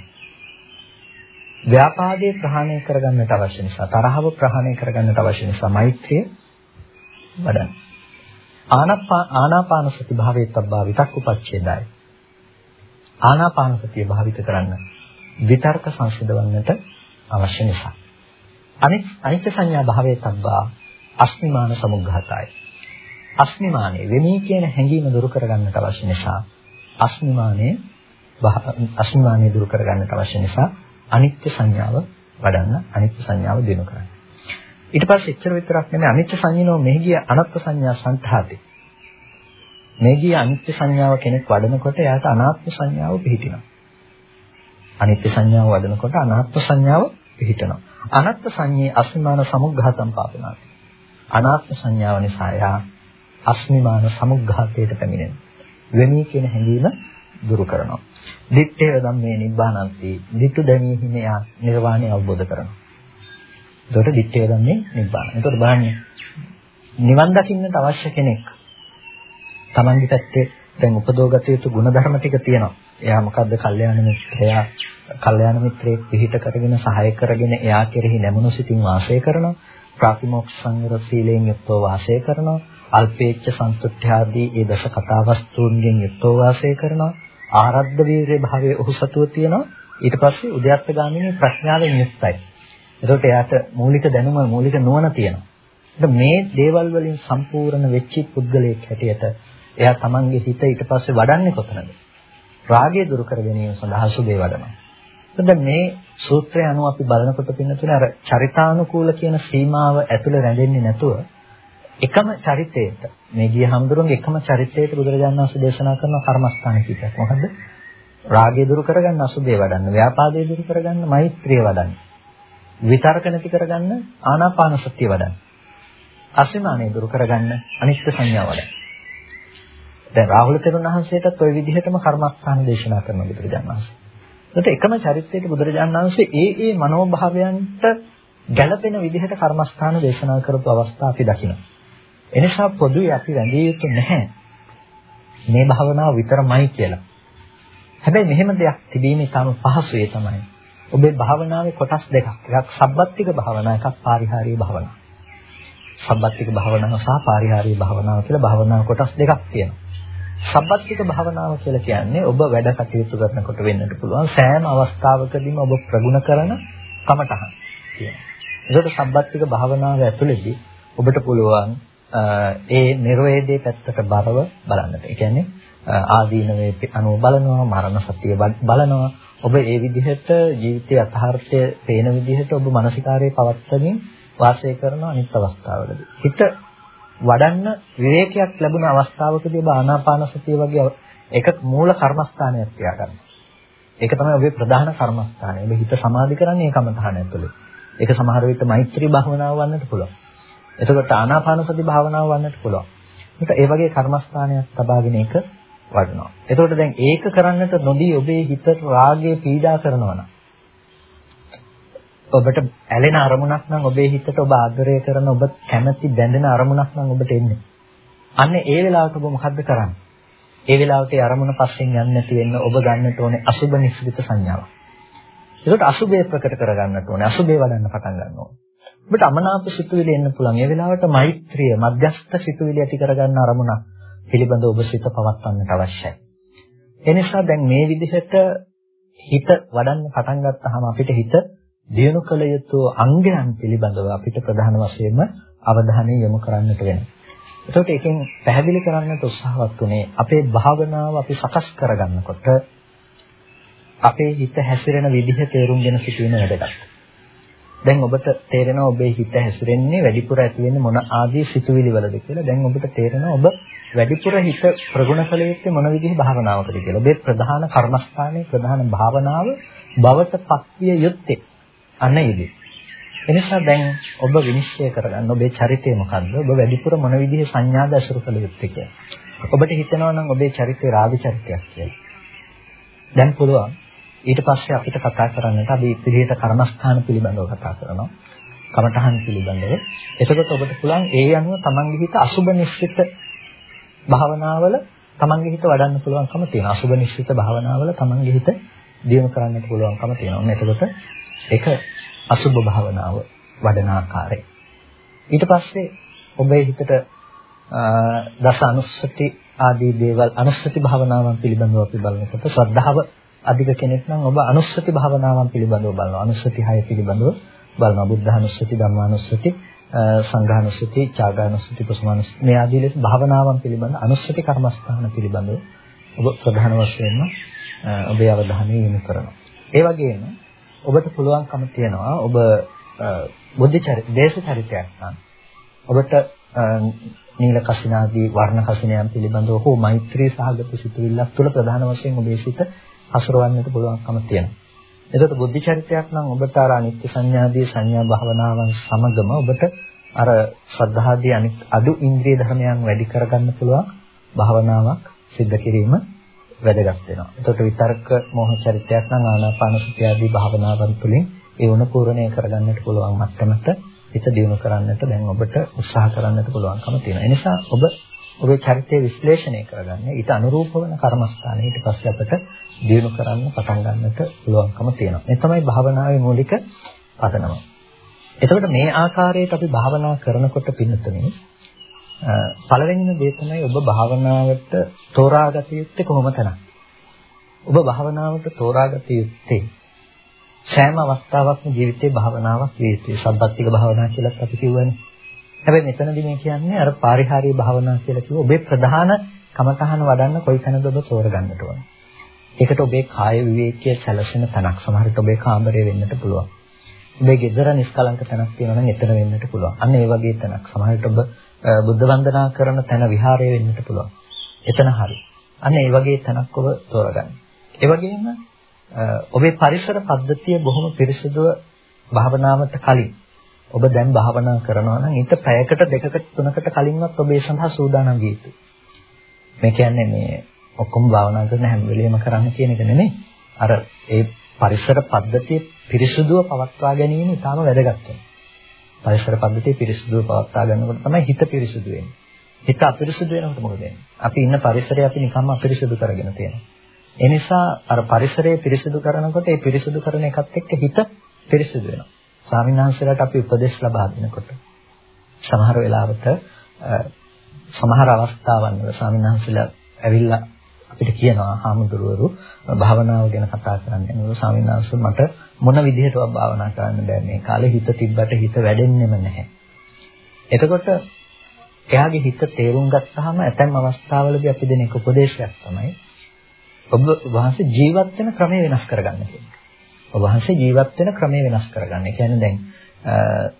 ව්‍යාපාදයේ ප්‍රහාණය කරගන්නට අවශ්‍ය නිසා තරහව ප්‍රහාණය කරගන්නට අවශ්‍ය නිසා මෛත්‍රිය වඩන්න. ආනාපාන සති භාවයේ තබ්බා විතක්කුපච්ඡේදයි. ආනාපාන සතිය භාවිත කරන්න විතර්ක සංසිඳවන්නට අවශ්‍ය නිසා. අනිත් අනිත්‍ය සංඥා භාවයේ තබ්බා අස්මිමාන සමුග්ඝාතයි. අස්මිමානේ වෙමී කියන හැඟීම දුරු කරගන්නට අවශ්‍ය නිසා අස්මිමානේ අස්මිමානේ දුරු කරගන්නට අවශ්‍ය නිසා අනිත්‍ය සංඥාව වඩන්න අනිත්‍ය සංඥාව දිනු කරන්න. ඊට පස්සේ එච්චර විතරක් නෙමෙයි අනිත්‍ය සංඥාව මෙහි ගිය අනත්ත් සංඥා සංඛාතේ. මේ ගිය අනිත්‍ය සංඥාව කෙනෙක් වඩනකොට එයාට අනාත්ම සංඥාව පිහිටිනවා. අනිත්‍ය සංඥාව වඩනකොට අනාත්ම සංඥාව පිහිටනවා. අනත්ත් සංඤේ අස්මිමාන සමුග්ඝාතම් පාපනාති. අනාත්ම සංඥාව නිසා එයා අස්මිමාන සමුග්ඝාතයට පැමිණෙනවා. වෙමි කියන හැඟීම දුරු කරනවා. දිත්තේ ධම්මේ නිබ්බානන්ති. dittu දැමීහි මෙයා නිර්වාණය අවබෝධ කරනවා. එතකොට දිත්තේ ධම්මේ නිබ්බාන. එතකොට බලන්න නිවන් දකින්නට අවශ්‍ය කෙනෙක් Tamange පැත්තේ දැන් උපදෝගත යුතු ගුණධර්ම ටික තියෙනවා. එයා මොකද්ද? කල්යාණ මිත්‍රයා කල්යාණ මිත්‍රයෙක් පිහිට කරගෙන සහාය කරගෙන එයා කෙරෙහි නැමුණු සිතින් වාසය කරනවා. ප්‍රාතිමෝක්ෂ සංවර සීලයෙන් යුක්තව වාසය කරනවා. අල්පේච්ඡ සන්තුට්ඨ ආදී ඒ දස කතා වස්තුන්ගෙන් යුක්තව වාසය කරනවා. ආරද්ධ වීර්ය භාවයේ ඔහු සතුව තියෙනවා. ඊට පස්සේ උද්‍යත්ත ගාමිනී ප්‍රඥාවෙන් යුක්තයි. එතකොට එයාට මූලික දැනුම මූලික නුවණ තියෙනවා. මේ දේවල් වලින් සම්පූර්ණ වෙච්ච පුද්ගලයෙක් හැටියට එයා තමන්ගේ හිත ඊට පස්සේ වඩන්නේ කොතනද? රාගය දුරු කර ගැනීම සඳහා සුබේ වඩනවා. එතකොට මේ සූත්‍රය අනුව අපි බලනකොට පින්නතුනේ අර චරිතානුකූල කියන සීමාව ඇතුළේ රැඳෙන්නේ නැතුව එකම චරිතයට මේ ගිය හම්දුරුන්ගේ එකම චරිතයට බුදුරජාණන් වහන්සේ දේශනා කරන කර්මස්ථාන කීපයක්. මොකද? රාගය දුරු කරගන්න අසුබේ වඩන්න, ව්‍යාපාදය දුරු කරගන්න මෛත්‍රිය වඩන්න. විතරක නැති කරගන්න ආනාපාන සතිය වඩන්න. අසීමානේ දුරු කරගන්න අනිත්‍ය සංඥාව වඩන්න. දැන් රාහුල තෙරුන් වහන්සේටත් ওই විදිහටම කර්මස්ථාන දේශනා කරන බුදුරජාණන් වහන්සේ. ඒකට එකම චරිතයක බුදුරජාණන් වහන්සේ ඒ ඒ මනෝභාවයන්ට ගැළපෙන විදිහට කර්මස්ථාන දේශනා කරපු අවස්ථා අපි දකිනවා. එනිසා පොදුවේ අපි වැඳිය යුතු නැහැ. මේ භාවනාව විතරමයි කියලා. හැබැයි මෙහෙම දෙයක් තිබීම ඉතාම පහසුයි තමයි. ඔබේ භාවනාවේ කොටස් දෙකක්. එකක් සබ්බත්තික භාවනාව, එකක් පාරිහාරීය භාවනාව. සබ්බත්තික භාවනාව සහ පාරිහාරීය භාවනාව කියලා භාවනා කොටස් දෙකක් තියෙනවා. සබ්බත්තික භාවනාව කියලා කියන්නේ ඔබ වැඩ කටයුතු කරනකොට වෙන්නට පුළුවන් සෑම අවස්ථාවකදීම ඔබ ප්‍රගුණ කරන කමටහන් කියනවා. ඒකට සබ්බත්තික භාවනාව ඇතුළේදී ඔබට පුළුවන් ඒ නිර්වේදයේ පැත්තට බරව බලන්නට. ඒ කියන්නේ ආදීනවේ අනුව බලනවා, මරණ සතිය බලනවා. ඔබ ඒ විදිහට ජීවිතයේ අතහර්ථය පේන විදිහට ඔබ මානසිකාරයේ පවත්තමින් වාසය කරන අනිත් අවස්ථාවලදී. හිත වඩන්න විවේකයක් ලැබුණ අවස්ථාවකදී ඔබ ආනාපාන සතිය වගේ එක මූල කර්මස්ථානයක් තියාගන්න. ඒක තමයි ඔබේ ප්‍රධාන කර්මස්ථානය. ඔබ හිත සමාධි කරන්නේ ඒකම තහන ඇතුළේ. ඒක සමහර විට මෛත්‍රී භාවනාව වන්නට පුළුවන්. එතකොට ආනාපාන සති භාවනාව වන්නට පුළුවන්. ඒක ඒ වගේ කර්මස්ථානයක් තබාගෙන ඒක වඩනවා. එතකොට දැන් ඒක කරන්නට නොදී ඔබේ හිත රාගයේ පීඩා කරනවා නම් ඔබට ඇලෙන අරමුණක් නම් ඔබේ හිතට ඔබ ආදරය කරන ඔබ කැමති බැඳෙන අරමුණක් නම් ඔබට එන්නේ. අන්න ඒ වෙලාවට ඔබ මොකද්ද කරන්නේ? ඒ වෙලාවට ඒ අරමුණ පස්සෙන් යන්නේ නැති වෙන්න ඔබ ගන්නට ඕනේ අසුබ නිස්සිත සංඥාවක්. ඒකට අසුබේ ප්‍රකට කරගන්නට ඕනේ. අසුබේ වඩන්න පටන් ගන්න ඕනේ. ඔබට අමනාප සිතුවිලි එන්න පුළුවන්. ඒ වෙලාවට මෛත්‍රිය, මධ්‍යස්ථ සිතුවිලි ඇති කරගන්න අරමුණ පිළිබඳව ඔබ සිත පවත්වන්නට අවශ්‍යයි. එනිසා දැන් මේ විදිහට හිත වඩන්න පටන් ගත්තාම අපිට හිත දියුණු කළ යුතු අංගයන් පිළිබඳව අපිට ප්‍රධාන වශයෙන්ම අවධානය යොමු කරන්නට වෙනවා. එතකොට එකෙන් පැහැදිලි කරන්නට උත්සාහවත් උනේ අපේ භාවනාව අපි සකස් කරගන්නකොට අපේ හිත හැසිරෙන විදිහ තේරුම් ගෙන සිටීම වැදගත්. දැන් ඔබට තේරෙනවා ඔබේ හිත හැසිරෙන්නේ වැඩිපුර ඇති වෙන්නේ මොන ආදී සිතුවිලි වලද කියලා. දැන් ඔබට තේරෙනවා ඔබ වැඩිපුර හිත ප්‍රගුණ කළ යුත්තේ මොන විදිහේ භාවනාවකද කියලා. ඔබේ ප්‍රධාන කර්මස්ථානයේ ප්‍රධාන භාවනාව බවට පත්විය යුත්තේ අන්න ඉදී. එනිසා දැන් ඔබ විනිශ්චය කරගන්න ඔබේ චරිතය මොකද්ද? ඔබ වැඩිපුර මොන විදිහේ සංඥාද අසුරු කළ යුත්තේ කියලා. ඔබට හිතෙනවා නම් ඔබේ චරිතය රාග චරිතයක් කියලා. දැන් පුළුවන් ඊට පස්සේ අපිට කතා කරන්නට අපි ඉදිරියට කර්මස්ථාන පිළිබඳව කතා කරනවා. කමඨහන් පිළිබඳව. එතකොට ඔබට පුළුවන් ඒ අනුව තමන්ගේ හිත අසුබ නිශ්චිත භාවනාවල තමන්ගේ හිත වඩන්න පුළුවන්කම තියෙනවා. අසුබ නිශ්චිත භාවනාවල තමන්ගේ හිත දියුණු කරන්නට පුළුවන්කම තියෙනවා. ඔන්න එතකොට ඒක අසුබ භාවනාව වඩන ආකාරය. ඊට පස්සේ ඔබේ හිතට දස අනුස්සති ආදී දේවල් අනුස්සති භාවනාවන් පිළිබඳව අපි බලනකොට ශ්‍රද්ධාව අධික කෙනෙක් නම් ඔබ අනුස්සති භාවනාවන් පිළිබඳව බලනවා. අනුස්සති 6 පිළිබඳව බලනවා. බුද්ධානුස්සති, ධම්මානුස්සති, සංඝානුස්සති, චාගානුස්සති, කුසමානුස්සති මේ ආදී ලෙස භාවනාවන් පිළිබඳ අනුස්සති කර්මස්ථාන පිළිබඳව ඔබ ප්‍රධාන වශයෙන්ම ඔබේ අවධානය යොමු කරනවා. ඒ වගේම ඔබට පුළුවන්කම තියෙනවා ඔබ බුද්ධ චරිත, දේශ චරිතයක් නම් ඔබට නීල කසිනාදී වර්ණ කසිනයන් පිළිබඳව හෝ මෛත්‍රී සහගත සිතුවිල්ලක් තුළ ප්‍රධාන වශයෙන් ඔබේ සිත හසුරවන්නට පුළුවන්කම තියෙනවා. එතකොට බුද්ධ චරිතයක් නම් ඔබට අර අනිත්‍ය සංඥාදී සංඥා භාවනාවන් සමගම ඔබට අර ශ්‍රද්ධාදී අනිත් අඩු ඉන්ද්‍රිය ධර්මයන් වැඩි කරගන්න පුළුවන් භාවනාවක් සිද්ධ කිරීම වැදගත් වෙනවා. එතකොට විතර්ක මොහ චරිතයක් නම් ආනාපාන සති ආදී භාවනාවන් තුළින් ඒ වුණ පූර්ණණය කරගන්නට පුළුවන් මට්ටමට හිත දියුණු කරන්නට දැන් ඔබට උත්සාහ කරන්නට පුළුවන්කම තියෙනවා. ඒ නිසා ඔබ ඔබේ චරිතය විශ්ලේෂණය කරගන්න ඊට අනුරූප වෙන කර්මස්ථාන ඊට පස්සේ අපට දියුණු කරන්න පටන් ගන්නට පුළුවන්කම තියෙනවා. මේ තමයි භාවනාවේ මූලික පදනම. එතකොට මේ ආකාරයට අපි භාවනා කරනකොට පින්නතුනේ පළවෙනිම දේ තමයි ඔබ භාවනාවට තෝරාගත යුත්තේ කොහොමද ඔබ භාවනාවට තෝරාගත යුත්තේ සෑම අවස්ථාවකම ජීවිතේ භාවනාවක් විය යුතුයි. සබ්බත්තික භාවනා කියලා අපි කියවනේ. හැබැයි මෙතනදී මේ කියන්නේ අර පාරිහාරීය භාවනා කියලා කිව්ව ඔබේ ප්‍රධාන කමතහන වඩන්න කොයි තැනද ඔබ තෝරගන්නට ඕන. ඒකට ඔබේ කාය විවේකයේ සැලසෙන තැනක් සමහරට ඔබේ කාමරය වෙන්නට පුළුවන්. ඔබේ ගෙදර නිස්කලංක තැනක් තියෙනවා නම් එතන වෙන්නට පුළුවන්. අන්න ඒ වගේ තැනක්. සමහරට ඔබ බුද්ධ වන්දනා කරන තැන විහාරය වෙන්නට පුළුවන්. එතන හරි. අන්න ඒ වගේ තැනක් ඔබ තෝරගන්න. ඒ වගේම ඔබේ පරිසර පද්ධතිය බොහොම පිරිසිදුව භාවනාවට කලින් ඔබ දැන් භාවනා කරනවා නම් ඊට පැයකට දෙකකට තුනකට කලින්වත් ඔබ ඒ සඳහා සූදානම් විය යුතුයි. මේ කියන්නේ මේ ඔක්කොම භාවනා කරන හැම වෙලෙම කරන්න කියන එක නෙමෙයි. අර ඒ පරිසර පද්ධතිය පිරිසුදුව පවත්වා ගැනීම ඉතාම වැදගත් වෙනවා. පරිසර පද්ධතිය පිරිසුදුව පවත්වා ගන්නකොට තමයි හිත පිරිසුදු වෙන්නේ. හිත අපිරිසුදු වෙනකොට මොකද වෙන්නේ? අපි ඉන්න පරිසරය අපි නිකම්ම අපිරිසුදු කරගෙන තියෙනවා. ඒ නිසා අර පරිසරය පිරිසුදු කරනකොට ඒ පිරිසුදු කරන එකත් එක්ක හිත පිරිසුදු වෙනවා. ස්වාමීන් වහන්සේලාට අපි උපදෙස් ලබා දෙනකොට සමහර වෙලාවට සමහර අවස්ථාවන් වල ස්වාමීන් වහන්සේලා ඇවිල්ලා අපිට කියනවා හාමුදුරුවරු භාවනාව ගැන කතා කරන්නේ. මොකද ස්වාමීන් වහන්සේ මට මොන විදිහටවත් භාවනා කරන්න බෑ මේ කාලේ හිත තිබ්බට හිත වැඩෙන්නෙම නැහැ. එතකොට එයාගේ හිත තේරුම් ගත්තාම ඇතැම් අවස්ථාවලදී අපි දෙන එක උපදේශයක් තමයි ඔබ වහන්සේ ජීවත් වෙන ක්‍රමය වෙනස් කරගන්න කියන්නේ. ඔබ වහන්සේ ජීවත් වෙන ක්‍රමය වෙනස් කරගන්න. ඒ කියන්නේ දැන්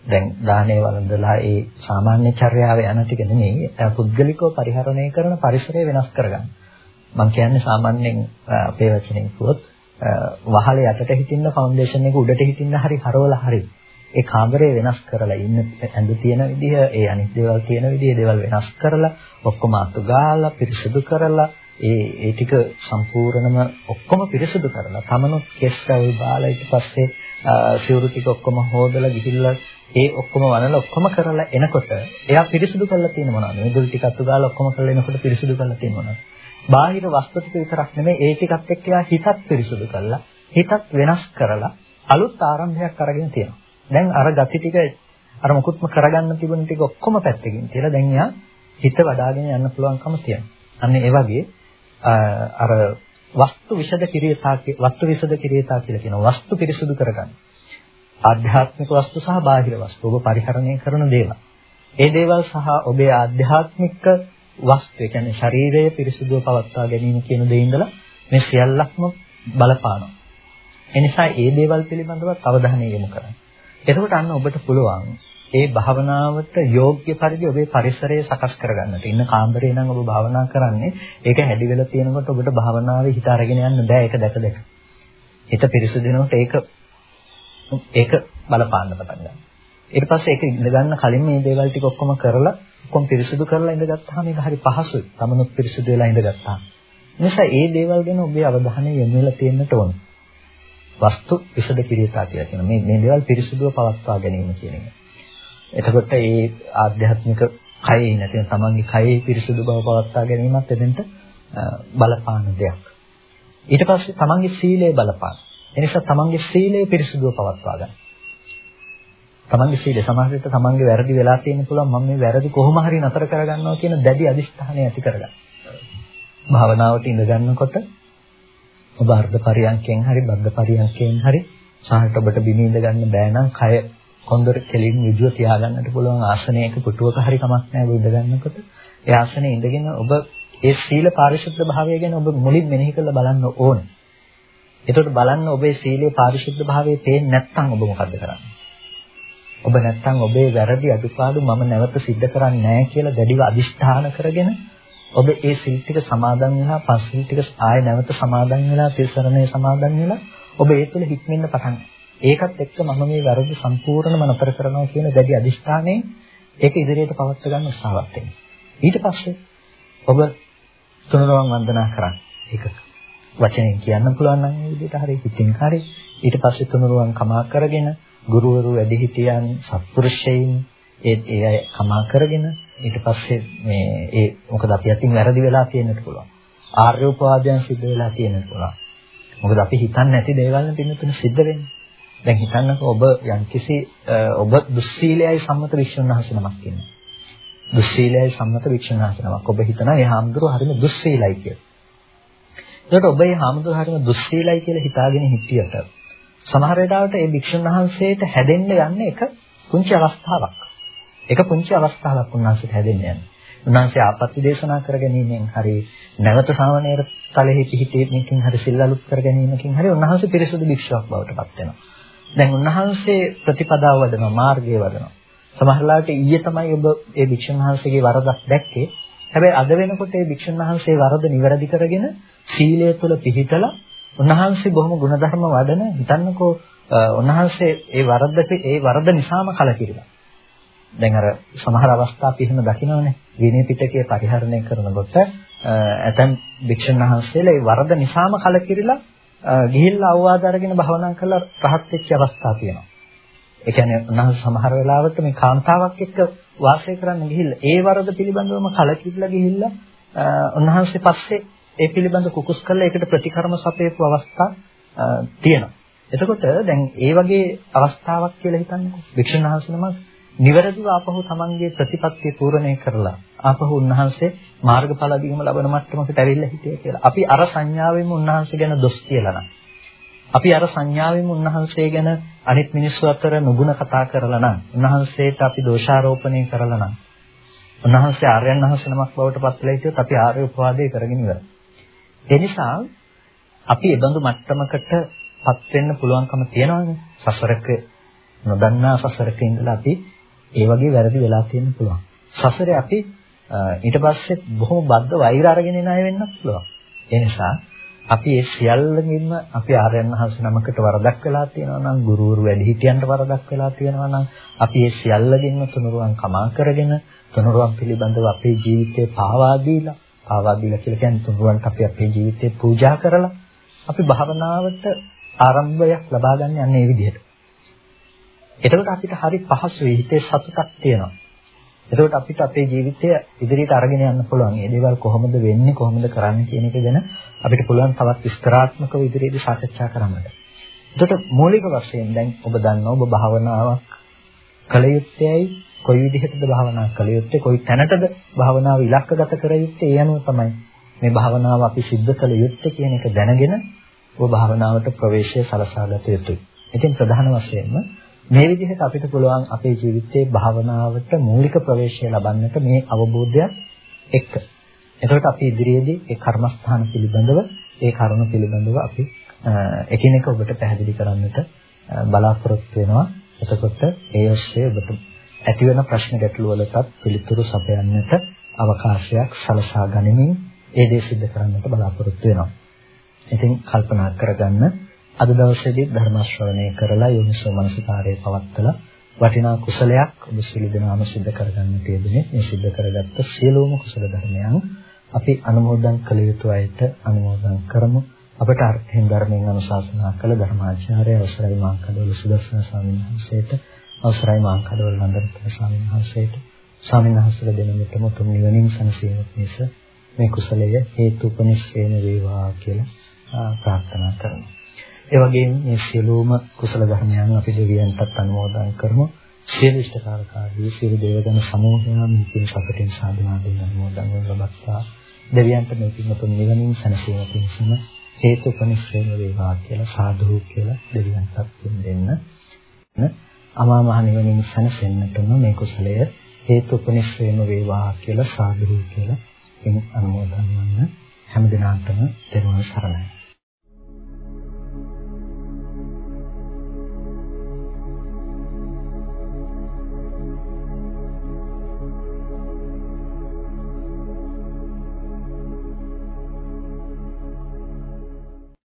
දැන් දාහනේ වළඳලා ඒ සාමාන්‍ය චර්යාව යන ටික නෙමෙයි පුද්ගලිකව පරිහරණය කරන පරිසරය වෙනස් කරගන්න. මම කියන්නේ සාමාන්‍යයෙන් අපේ වචනෙන් කිව්වොත් වහලේ යටට හිටින්න ෆවුන්ඩේෂන් එක උඩට හිටින්න හරි හරවලා හරි ඒ කාමරය වෙනස් කරලා ඉන්න ඇඳ තියෙන විදිහ, ඒ අනිත් දේවල් තියෙන විදිහ, දේවල් වෙනස් කරලා ඔක්කොම අතු ගාලා පිරිසිදු කරලා ඒ ඒ ටික සම්පූර්ණම ඔක්කොම පිරිසිදු කරලා තමනුත් කෙස් රැවි බාලා ඊට පස්සේ සිවුරු ටික ඔක්කොම හොදලා ගිහිල්ලා ඒ ඔක්කොම වනලා ඔක්කොම කරලා එනකොට එයා පිරිසිදු කරලා තියෙන මොනවද? මේගොල්ලෝ ටික අතු ගාලා ඔක්කොම කරලා එනකොට පිරිසිදු කරලා තියෙන මොනවද? බාහිර වස්තු ටික විතරක් නෙමෙයි ඒ ටිකත් එක්ක එයා හිතත් පිරිසිදු කරලා හිතත් වෙනස් කරලා අලුත් ආරම්භයක් අරගෙන තියෙනවා. දැන් අර gati ටික අර මුකුත්ම කරගන්න තිබුණ ටික ඔක්කොම පැත්තකින් තියලා දැන් එයා හිත වඩාගෙන යන්න පුළුවන්කම තියෙනවා. අන්න ඒ වගේ අර වස්තු විෂද කිරියතා වස්තු විෂද කිරියතා කියලා කියනවා. වස්තු පිරිසුදු කරගන්න. ආධ්‍යාත්මික වස්තු සහ බාහිර වස්තු ඔබ පරිහරණය කරන දේවල්. ඒ දේවල් සහ ඔබේ ආධ්‍යාත්මික වස්තු, ඒ කියන්නේ ශරීරය පිරිසුදුව පවත්වා ගැනීම කියන දේ ඉඳලා මේ සියල්ලක්ම බලපානවා. එනිසා ඒ දේවල් පිළිබඳව අවධානය යොමු කරන්න. එතකොට අන්න ඔබට පුළුවන් ඒ භාවනාවට යෝග්‍ය පරිදි ඔබේ පරිසරය සකස් කරගන්නට. ඉන්න කාමරේ නම් ඔබ භාවනා කරන්නේ ඒක හැදි වෙලා තියෙනකොට ඔබට භාවනාවේ හිත අරගෙන යන්න බෑ ඒක දැක දැක. හිත පිරිසුදු වෙනකොට ඒක ඒක බලපාන්න පටන් ගන්නවා. ඊට පස්සේ ඒක ඉඳ ගන්න කලින් මේ දේවල් ටික ඔක්කොම කරලා ඔක්කොම පිරිසුදු කරලා ඉඳගත්තාම ඒක හරි පහසුයි. තමනුත් පිරිසුදු වෙලා ඉඳගත්තාම. නිසා ඒ දේවල් ගැන ඔබේ අවධානය යොමු වෙලා තියෙන්නට ඕන. වස්තු විසද කිරියතා කියලා කියන මේ මේ දේවල් පිරිසුදුව පවත්වා ගැනීම කියන එක. එතකොට මේ ආධ්‍යාත්මික කයේ නැතිනම් තමන්ගේ කයේ පිරිසුදු බව පවත්වා ගැනීමත් එතෙන්ට බලපාන දෙයක්. ඊට පස්සේ තමන්ගේ සීලය බලපාන. එනිසා තමන්ගේ සීලය පිරිසුදුව පවත්වා ගන්න. තමන්ගේ සීලය සමහර විට තමන්ගේ වැරදි වෙලා තියෙන පුළුවන් මම මේ වැරදි කොහොම හරි නතර කරගන්නවා කියන දැඩි අදිෂ්ඨානය ඇති කරගන්න. භාවනාවට ඉඳ ගන්නකොට ඔබ අර්ධ පරියන්කෙන් හරි බද්ධ පරියන්කෙන් හරි සාහට ඔබට බිම ඉඳ ගන්න බෑ නම් කය කොන්දර කෙලින් විදුව තියාගන්නට පුළුවන් ආසනයක පුටුවක හරි කමක් නැහැ ඔබ ඉඳ ගන්නකොට ඒ ආසනයේ ඉඳගෙන ඔබ ඒ සීල පාරිශුද්ධ භාවය ගැන ඔබ මුලින් මෙනෙහි කරලා බලන්න ඕනේ. එතකොට බලන්න ඔබේ සීලේ පාරිශුද්ධ භාවයේ පේන්නේ නැත්නම් ඔබ මොකද කරන්නේ? ඔබ නැත්නම් ඔබේ වැරදි අඩුපාඩු මම නැවත සිද්ධ කරන්නේ නැහැ කියලා දැඩිව අදිෂ්ඨාන කරගෙන ඔබ ඒ සිල් ටික සමාදන් වෙලා පස්සිල් ටික ආය නැවත සමාදන් වෙලා තිසරණේ සමාදන් වෙලා ඔබ ඒ තුළ හික්මෙන්න පටන් ඒකත් එක්ක මම මේ වැරදි සම්පූර්ණයෙන්ම නතර කරනවා කියන දැඩි අදිෂ්ඨානයෙන් ඒක ඉදිරියට පවත් ගන්න උත්සාහවත් වෙන්න. ඊට පස්සේ ඔබ තුනරුවන් වන්දනා කරන්න. ඒක වචනෙන් කියන්න පුළුවන් නම් මේ විදිහට හරි හිතින් හරි ඊට පස්සේ තුනරුවන් කමා කරගෙන ගුරුවරු වැඩිහිටියන් සත්පුරුෂයන් ඒ ඒ අය කමා කරගෙන ඊට පස්සේ මේ ඒ මොකද අපි අතින් වැරදි වෙලා තියෙන්නත් පුළුවන්. ආර්ය උපවාදයන් සිද්ධ වෙලා තියෙන්නත් පුළුවන්. මොකද අපි හිතන්නේ නැති දේවල් නේ පින්නතුන සිද්ධ වෙන්නේ. දැන් හිතන්නකෝ ඔබ යම්කිසි ඔබ දුස්සීලයයි සම්මත වික්ෂුන් වහන්සේ නමක් ඉන්නේ. දුස්සීලයයි සම්මත වික්ෂුන් වහන්සේ නමක්. ඔබ හිතනවා ඒ හාමුදුරුවෝ හරිම දුස්සීලයි කියලා. ඒකට ඔබ මේ හාමුදුරුවෝ හරිම දුස්සීලයි කියලා හිතාගෙන හිටියට සමහර වෙලාවට ඒ වික්ෂුන් වහන්සේට හැදෙන්න යන්නේ එක පුංචි අවස්ථාවක්. එක පුංචි අවස්ථාවක් උන්වහන්සේට හැදෙන්න යන්නේ. උන්වහන්සේ ආපත්‍ය දේශනා කර ගැනීමෙන් හරි නැවත සාමණේර තලෙහි පිහිටීමකින් හරි සිල් අලුත් කර ගැනීමකින් හරි උන්වහන්සේ පිරිසුදු භික්ෂුවක් බවට පත් වෙනවා. දැන් උන්වහන්සේ ප්‍රතිපදාව වඩනවා මාර්ගය වඩනවා. සමහරලාට ඊයේ තමයි ඔබ ඒ භික්ෂුන් වහන්සේගේ වරදක් දැක්කේ. හැබැයි අද වෙනකොට ඒ භික්ෂුන් වහන්සේ වරද නිවැරදි කරගෙන සීලය තුළ පිහිටලා උන්වහන්සේ බොහොම ගුණධර්ම වඩන හිතන්නකෝ උන්වහන්සේ ඒ වරදට ඒ වරද නිසාම කලකිරිලා. දැන් අර සමහර අවස්ථා අපි එහෙම දකිනවනේ විනය පිටකයේ පරිහරණය කරනකොට ඇතැම් භික්ෂුන් වහන්සේලා ඒ වරද නිසාම කලකිරිලා ගිහිල්ලා අවවාද අරගෙන භවනා කරලා රහත් වෙච්ච අවස්ථා තියෙනවා. ඒ කියන්නේ උන්වහන්සේ සමහර වෙලාවට මේ කාන්තාවක් එක්ක වාසය කරන්න ගිහිල්ලා ඒ වරද පිළිබඳවම කලකිරිලා ගිහිල්ලා උන්වහන්සේ පස්සේ ඒ පිළිබඳ කුකුස් කරලා ඒකට ප්‍රතිකර්ම සපයපු අවස්ථා තියෙනවා. එතකොට දැන් ඒ වගේ අවස්ථාවක් කියලා හිතන්නකෝ. වික්ෂුන් වහන්සේ නමක් නිවැරදිව ආපහු තමන්ගේ ප්‍රතිපත්තිය පූර්ණේ කරලා ආපහු උන්වහන්සේ මාර්ගඵල අධිගම ලබන මට්ටමකට ඇවිල්ලා හිටියේ කියලා. අපි අර සංඥාවෙම උන්වහන්සේ ගැන දොස් කියලා නම් අපි අර සංඥාවෙම උන්වහන්සේ ගැන අනිත් මිනිස්සු අතර නුගුණ කතා කරලා නම් උන්වහන්සේට අපි දෝෂාරෝපණය කරලා නම් උන්වහන්සේ ආර්යයන් වහන්සේ නමක් බවට පත් වෙලා හිටියොත් අපි ආර්ය උපවාදේ කරගෙන ඉවරයි. ඒ නිසා අපි ඒ බඳු මට්ටමකට පත් වෙන්න පුළුවන්කම තියනවානේ. සසරක නොදන්නා සසරක ඉඳලා අපි ඒ වගේ වැරදි වෙලා තියෙන්න පුළුවන්. සසරේ අපි ඊට පස්සේ බොහොම බද්ධ වෛර අරගෙන එන අය වෙන්නත් පුළුවන්. ඒ නිසා අපි ඒ සියල්ලකින්ම අපි ආර්යයන් වහන්සේ නමකට වරදක් වෙලා තියෙනවා නම් ගුරුවරු වැඩිහිටියන්ට වරදක් වෙලා තියෙනවා නම් අපි ඒ සියල්ලකින්ම තුනුරුවන් කමා කරගෙන තුනුරුවන් පිළිබඳව අපේ ජීවිතේ පාවා දීලා පාවා දීලා කියලා කියන්නේ තුනුරුවන්ට අපි අපේ ජීවිතේ පූජා කරලා අපි භාවනාවට ආරම්භයක් ලබා ගන්න යන්නේ මේ විදිහට. එතකොට අපිට හරි පහසුයි හිතේ සතුටක් තියෙනවා. එතකොට අපිට අපේ ජීවිතය ඉදිරියට අරගෙන යන්න පුළුවන්. මේ දේවල් කොහොමද වෙන්නේ කොහොමද කරන්නේ කියන එක ගැන අපිට පුළුවන් තවත් විස්තරාත්මකව ඉදිරියේදී සාකච්ඡා කරන්නට. එතකොට මූලික වශයෙන් දැන් ඔබ දන්නවා ඔබ භාවනාවක් කළ යුත්තේයි කොයි විදිහටද භාවනා කළ යුත්තේ කොයි තැනටද භාවනාව ඉලක්කගත කර යුත්තේ ඒ අනුව තමයි මේ භාවනාව අපි සිද්ධ කළ යුත්තේ කියන එක දැනගෙන ඔබ භාවනාවට ප්‍රවේශය සලසා ගත යුතුයි. ඉතින් ප්‍රධාන වශයෙන්ම මේ විදිහට අපිට පුළුවන් අපේ ජීවිතයේ භාවනාවට මූලික ප්‍රවේශය ලබන්නට මේ අවබෝධයත් එක්ක. එතකොට අපි ඉදිරියේදී ඒ කර්මස්ථාන පිළිබඳව ඒ කරුණ පිළිබඳව අපි එකිනෙක ඔබට පැහැදිලි කරන්නට බලාපොරොත්තු වෙනවා. එතකොට ඒ ඔස්සේ ඔබට ඇතිවන ප්‍රශ්න ගැටළු වලටත් පිළිතුරු සපයන්නට අවකාශයක් සලසා ගනිමින් ඒ දේ සිදු කරන්නට බලාපොරොත්තු වෙනවා. ඉතින් කල්පනා කරගන්න අද දවසේදී ධර්ම ශ්‍රවණය කරලා යෝනිසෝ මනසිකාරයේ පවත්තලා වටිනා කුසලයක් ඔබ සියලු දෙනාම සිද්ධ කරගන්න තියෙන්නේ මේ සිද්ධ කරගත්ත සියලුම කුසල ධර්මයන් අපි අනුමෝදන් කළ යුතු අයට අනුමෝදන් කරමු අපට අර්ථයෙන් ධර්මයෙන් අනුශාසනා කළ ධර්මාචාර්ය අවසරයි මාංකඩවල සුදර්ශන ස්වාමීන් වහන්සේට අවසරයි මාංකඩවල නන්දරත්න ස්වාමීන් වහන්සේට ස්වාමීන් වහන්සේලා දෙනමිටම තුන් නිවනින් සනසීම පිණිස මේ කුසලය හේතුපනිස්සේන වේවා කියලා ප්‍රාර්ථනා කරමු ඒ වගේම මේ සියලුම කුසල ධර්මයන් අපි දෙවියන්ටත් අනුමෝදන් කරමු. සියලු ඉෂ්ඨකාරකාරී සියලු දේවගණ සමූහයන් මේකින් සතුටින් සාධනාවෙන් අනුමෝදන් වන ලබත්තා. දෙවියන්ට මේ පින්තුන් නිවනින් සැනසීම පිණිසම හේතුපනිශ්‍රේම වේවා කියලා සාදු කියලා දෙවියන්ටත් පින් දෙන්න. අමා මහ නිවනින් සැනසෙන්නටම මේ කුසලය හේතුපනිශ්‍රේම වේවා කියලා සාදු කියලා පින් අනුමෝදන් වන්න හැම දිනකටම දරුවන් සරණයි.